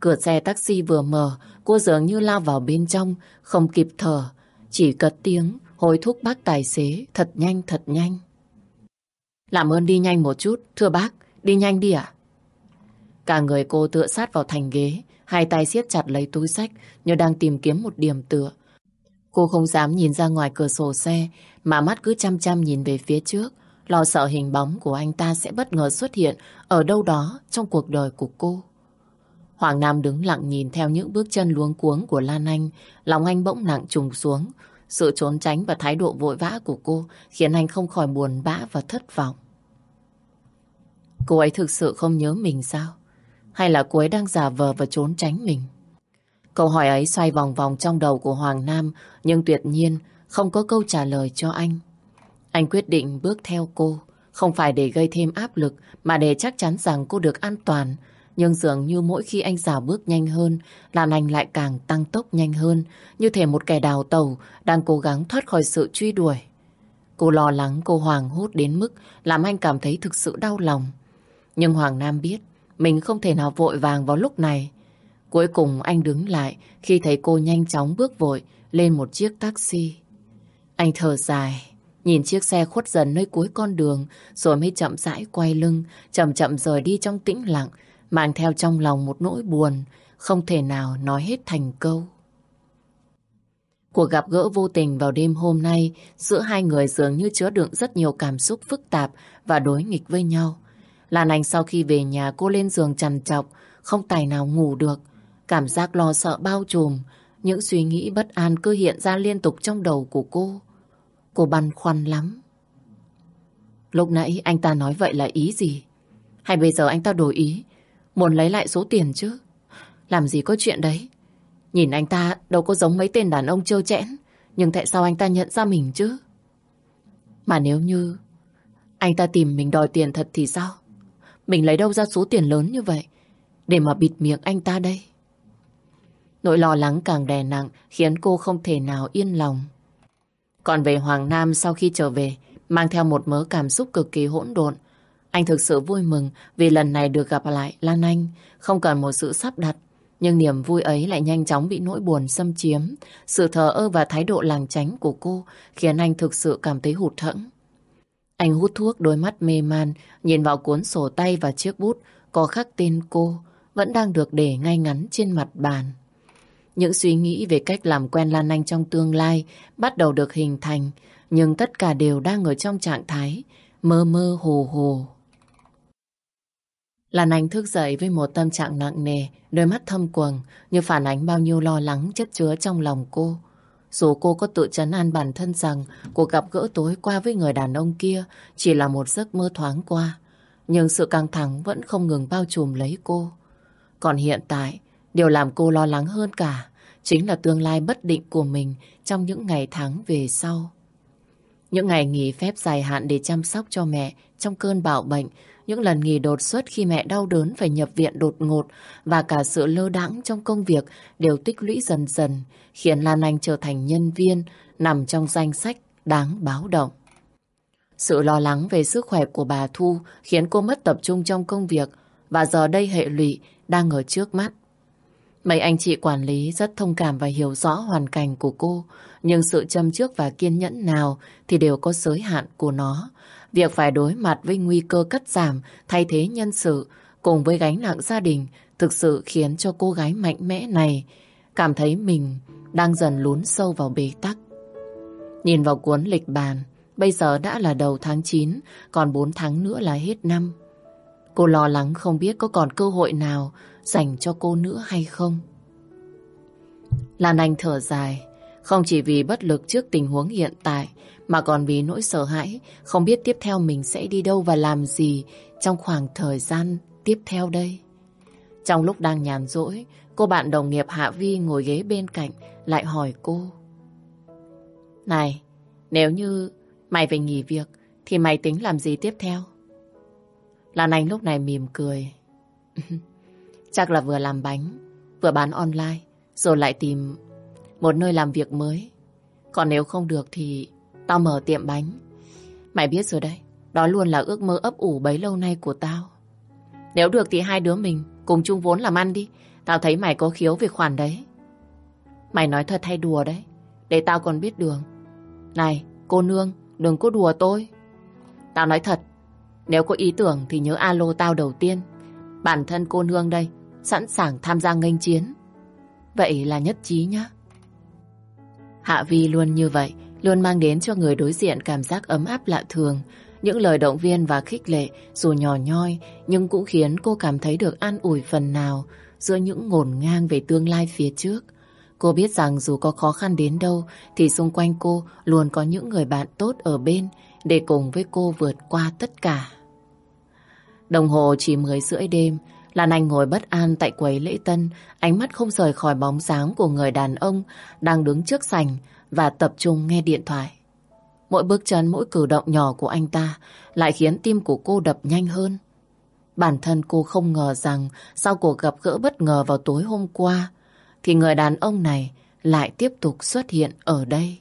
Cửa xe taxi vừa mở, cô dường như lao vào bên trong, không kịp thở, chỉ cất tiếng hối thúc bác tài xế thật nhanh thật nhanh. Làm ơn đi nhanh một chút, thưa bác, đi nhanh đi ạ. Cả người cô tựa sát vào thành ghế, hai tay siết chặt lấy túi sách như đang tìm kiếm một điểm tựa. Cô không dám nhìn ra ngoài cửa sổ xe mà mắt cứ chăm chăm nhìn về phía trước, lo sợ hình bóng của anh ta sẽ bất ngờ xuất hiện ở đâu đó trong cuộc đời của cô. Hoàng Nam đứng lặng nhìn theo những bước chân luống cuống của Lan Anh, lòng anh bỗng nặng trùng xuống. Sự trốn tránh và thái độ vội vã của cô khiến anh không khỏi buồn bã và thất vọng. Cô ấy thực sự không nhớ mình sao? Hay là cô ấy đang giả vờ và trốn tránh mình? Câu hỏi ấy xoay vòng vòng trong đầu của Hoàng Nam, nhưng tuyệt nhiên không có câu trả lời cho anh. Anh quyết định bước theo cô, không phải để gây thêm áp lực, mà để chắc chắn rằng cô được an toàn. Nhưng dường như mỗi khi anh giả bước nhanh hơn, làm Anh lại càng tăng tốc nhanh hơn, như thể một kẻ đào tàu đang cố gắng thoát khỏi sự truy đuổi. Cô lo lắng cô Hoàng hốt đến mức làm anh cảm thấy thực sự đau lòng. Nhưng Hoàng Nam biết mình không thể nào vội vàng vào lúc này. Cuối cùng anh đứng lại khi thấy cô nhanh chóng bước vội lên một chiếc taxi. Anh thở dài, nhìn chiếc xe khuất dần nơi cuối con đường rồi mới chậm rãi quay lưng, chậm chậm rời đi trong tĩnh lặng, mang theo trong lòng một nỗi buồn, không thể nào nói hết thành câu. Cuộc gặp gỡ vô tình vào đêm hôm nay giữa hai người dường như chứa đựng rất nhiều cảm xúc phức tạp và đối nghịch với nhau. Lan Anh sau khi về nhà cô lên giường trằn trọc, không tài nào ngủ được. Cảm giác lo sợ bao trùm, những suy nghĩ bất an cứ hiện ra liên tục trong đầu của cô. Cô băn khoăn lắm. Lúc nãy anh ta nói vậy là ý gì? Hay bây giờ anh ta đổi ý, muốn lấy lại số tiền chứ? Làm gì có chuyện đấy? Nhìn anh ta đâu có giống mấy tên đàn ông trơ chẽn, nhưng tại sao anh ta nhận ra mình chứ? Mà nếu như anh ta tìm mình đòi tiền thật thì sao? Mình lấy đâu ra số tiền lớn như vậy để mà bịt miệng anh ta đây? Nỗi lo lắng càng đè nặng khiến cô không thể nào yên lòng. Còn về Hoàng Nam sau khi trở về, mang theo một mớ cảm xúc cực kỳ hỗn độn. Anh thực sự vui mừng vì lần này được gặp lại Lan Anh, không cần một sự sắp đặt. Nhưng niềm vui ấy lại nhanh chóng bị nỗi buồn xâm chiếm. Sự thờ ơ và thái độ làng tránh của cô khiến anh thực sự cảm thấy hụt thẫn anh hút thuốc đôi mắt mê man, nhìn vào cuốn sổ tay và chiếc bút có khắc tên cô vẫn đang được để ngay ngắn trên mặt bàn. Những suy nghĩ về cách làm quen Lan Anh trong tương lai bắt đầu được hình thành, nhưng tất cả đều đang ở trong trạng thái mơ mơ hồ hồ. Lan Anh thức dậy với một tâm trạng nặng nề, đôi mắt thâm quầng như phản ánh bao nhiêu lo lắng chất chứa trong lòng cô. Dù cô có tự chấn an bản thân rằng cuộc gặp gỡ tối qua với người đàn ông kia chỉ là một giấc mơ thoáng qua, nhưng sự căng thẳng vẫn không ngừng bao trùm lấy cô. Còn hiện tại, điều làm cô lo lắng hơn cả chính là tương lai bất định của mình trong những ngày tháng về sau. Những ngày nghỉ phép dài hạn để chăm sóc cho mẹ trong cơn bạo bệnh, những lần nghỉ đột xuất khi mẹ đau đớn phải nhập viện đột ngột và cả sự lơ đãng trong công việc đều tích lũy dần dần, khiến Lan Anh trở thành nhân viên nằm trong danh sách đáng báo động. Sự lo lắng về sức khỏe của bà Thu khiến cô mất tập trung trong công việc và giờ đây hệ lụy đang ở trước mắt. Mấy anh chị quản lý rất thông cảm và hiểu rõ hoàn cảnh của cô, nhưng sự châm trước và kiên nhẫn nào thì đều có giới hạn của nó. Việc phải đối mặt với nguy cơ cắt giảm, thay thế nhân sự, cùng với gánh nặng gia đình, thực sự khiến cho cô gái mạnh mẽ này cảm thấy mình đang dần lún sâu vào bế tắc. Nhìn vào cuốn lịch bàn, bây giờ đã là đầu tháng 9, còn 4 tháng nữa là hết năm. Cô lo lắng không biết có còn cơ hội nào dành cho cô nữa hay không. Lan Anh thở dài, không chỉ vì bất lực trước tình huống hiện tại, mà còn vì nỗi sợ hãi, không biết tiếp theo mình sẽ đi đâu và làm gì trong khoảng thời gian tiếp theo đây. Trong lúc đang nhàn rỗi, cô bạn đồng nghiệp Hạ Vi ngồi ghế bên cạnh lại hỏi cô. Này, nếu như mày phải nghỉ việc, thì mày tính làm gì tiếp theo? Lan Anh lúc này mỉm cười. Chắc là vừa làm bánh, vừa bán online, rồi lại tìm một nơi làm việc mới. Còn nếu không được thì tao mở tiệm bánh. Mày biết rồi đấy, đó luôn là ước mơ ấp ủ bấy lâu nay của tao. Nếu được thì hai đứa mình cùng chung vốn làm ăn đi. Tao thấy mày có khiếu về khoản đấy. Mày nói thật hay đùa đấy, để tao còn biết đường. Này, cô nương, đừng có đùa tôi. Tao nói thật, nếu có ý tưởng thì nhớ alo tao đầu tiên. Bản thân cô nương đây, sẵn sàng tham gia nghênh chiến. Vậy là nhất trí nhá. Hạ Vi luôn như vậy, luôn mang đến cho người đối diện cảm giác ấm áp lạ thường. Những lời động viên và khích lệ dù nhỏ nhoi nhưng cũng khiến cô cảm thấy được an ủi phần nào giữa những ngổn ngang về tương lai phía trước. Cô biết rằng dù có khó khăn đến đâu thì xung quanh cô luôn có những người bạn tốt ở bên để cùng với cô vượt qua tất cả. Đồng hồ chỉ 10 rưỡi đêm, Lan Anh ngồi bất an tại quầy lễ tân, ánh mắt không rời khỏi bóng dáng của người đàn ông đang đứng trước sảnh và tập trung nghe điện thoại. Mỗi bước chân, mỗi cử động nhỏ của anh ta lại khiến tim của cô đập nhanh hơn. Bản thân cô không ngờ rằng sau cuộc gặp gỡ bất ngờ vào tối hôm qua thì người đàn ông này lại tiếp tục xuất hiện ở đây.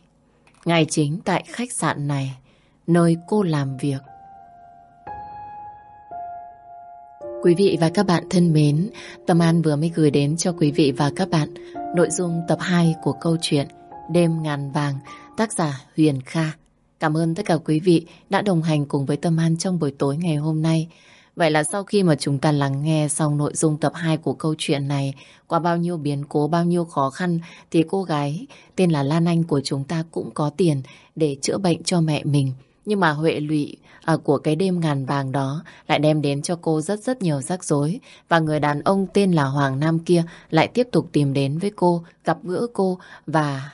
ngày chính tại khách sạn này, nơi cô làm việc. Quý vị và các bạn thân mến, Tâm An vừa mới gửi đến cho quý vị và các bạn nội dung tập 2 của câu chuyện Đêm ngàn vàng, tác giả Huyền Kha. Cảm ơn tất cả quý vị đã đồng hành cùng với Tâm An trong buổi tối ngày hôm nay. Vậy là sau khi mà chúng ta lắng nghe xong nội dung tập 2 của câu chuyện này, qua bao nhiêu biến cố, bao nhiêu khó khăn, thì cô gái tên là Lan Anh của chúng ta cũng có tiền để chữa bệnh cho mẹ mình. Nhưng mà huệ lụy à, của cái đêm ngàn vàng đó lại đem đến cho cô rất rất nhiều rắc rối. Và người đàn ông tên là Hoàng Nam kia lại tiếp tục tìm đến với cô, gặp gỡ cô và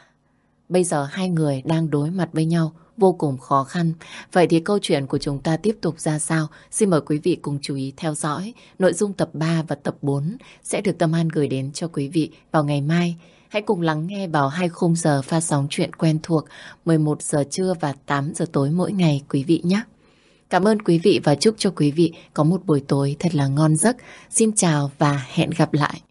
bây giờ hai người đang đối mặt với nhau, vô cùng khó khăn. Vậy thì câu chuyện của chúng ta tiếp tục ra sao? Xin mời quý vị cùng chú ý theo dõi. Nội dung tập 3 và tập 4 sẽ được Tâm An gửi đến cho quý vị vào ngày mai. Hãy cùng lắng nghe vào hai khung giờ phát sóng chuyện quen thuộc 11 giờ trưa và 8 giờ tối mỗi ngày, quý vị nhé. Cảm ơn quý vị và chúc cho quý vị có một buổi tối thật là ngon giấc. Xin chào và hẹn gặp lại.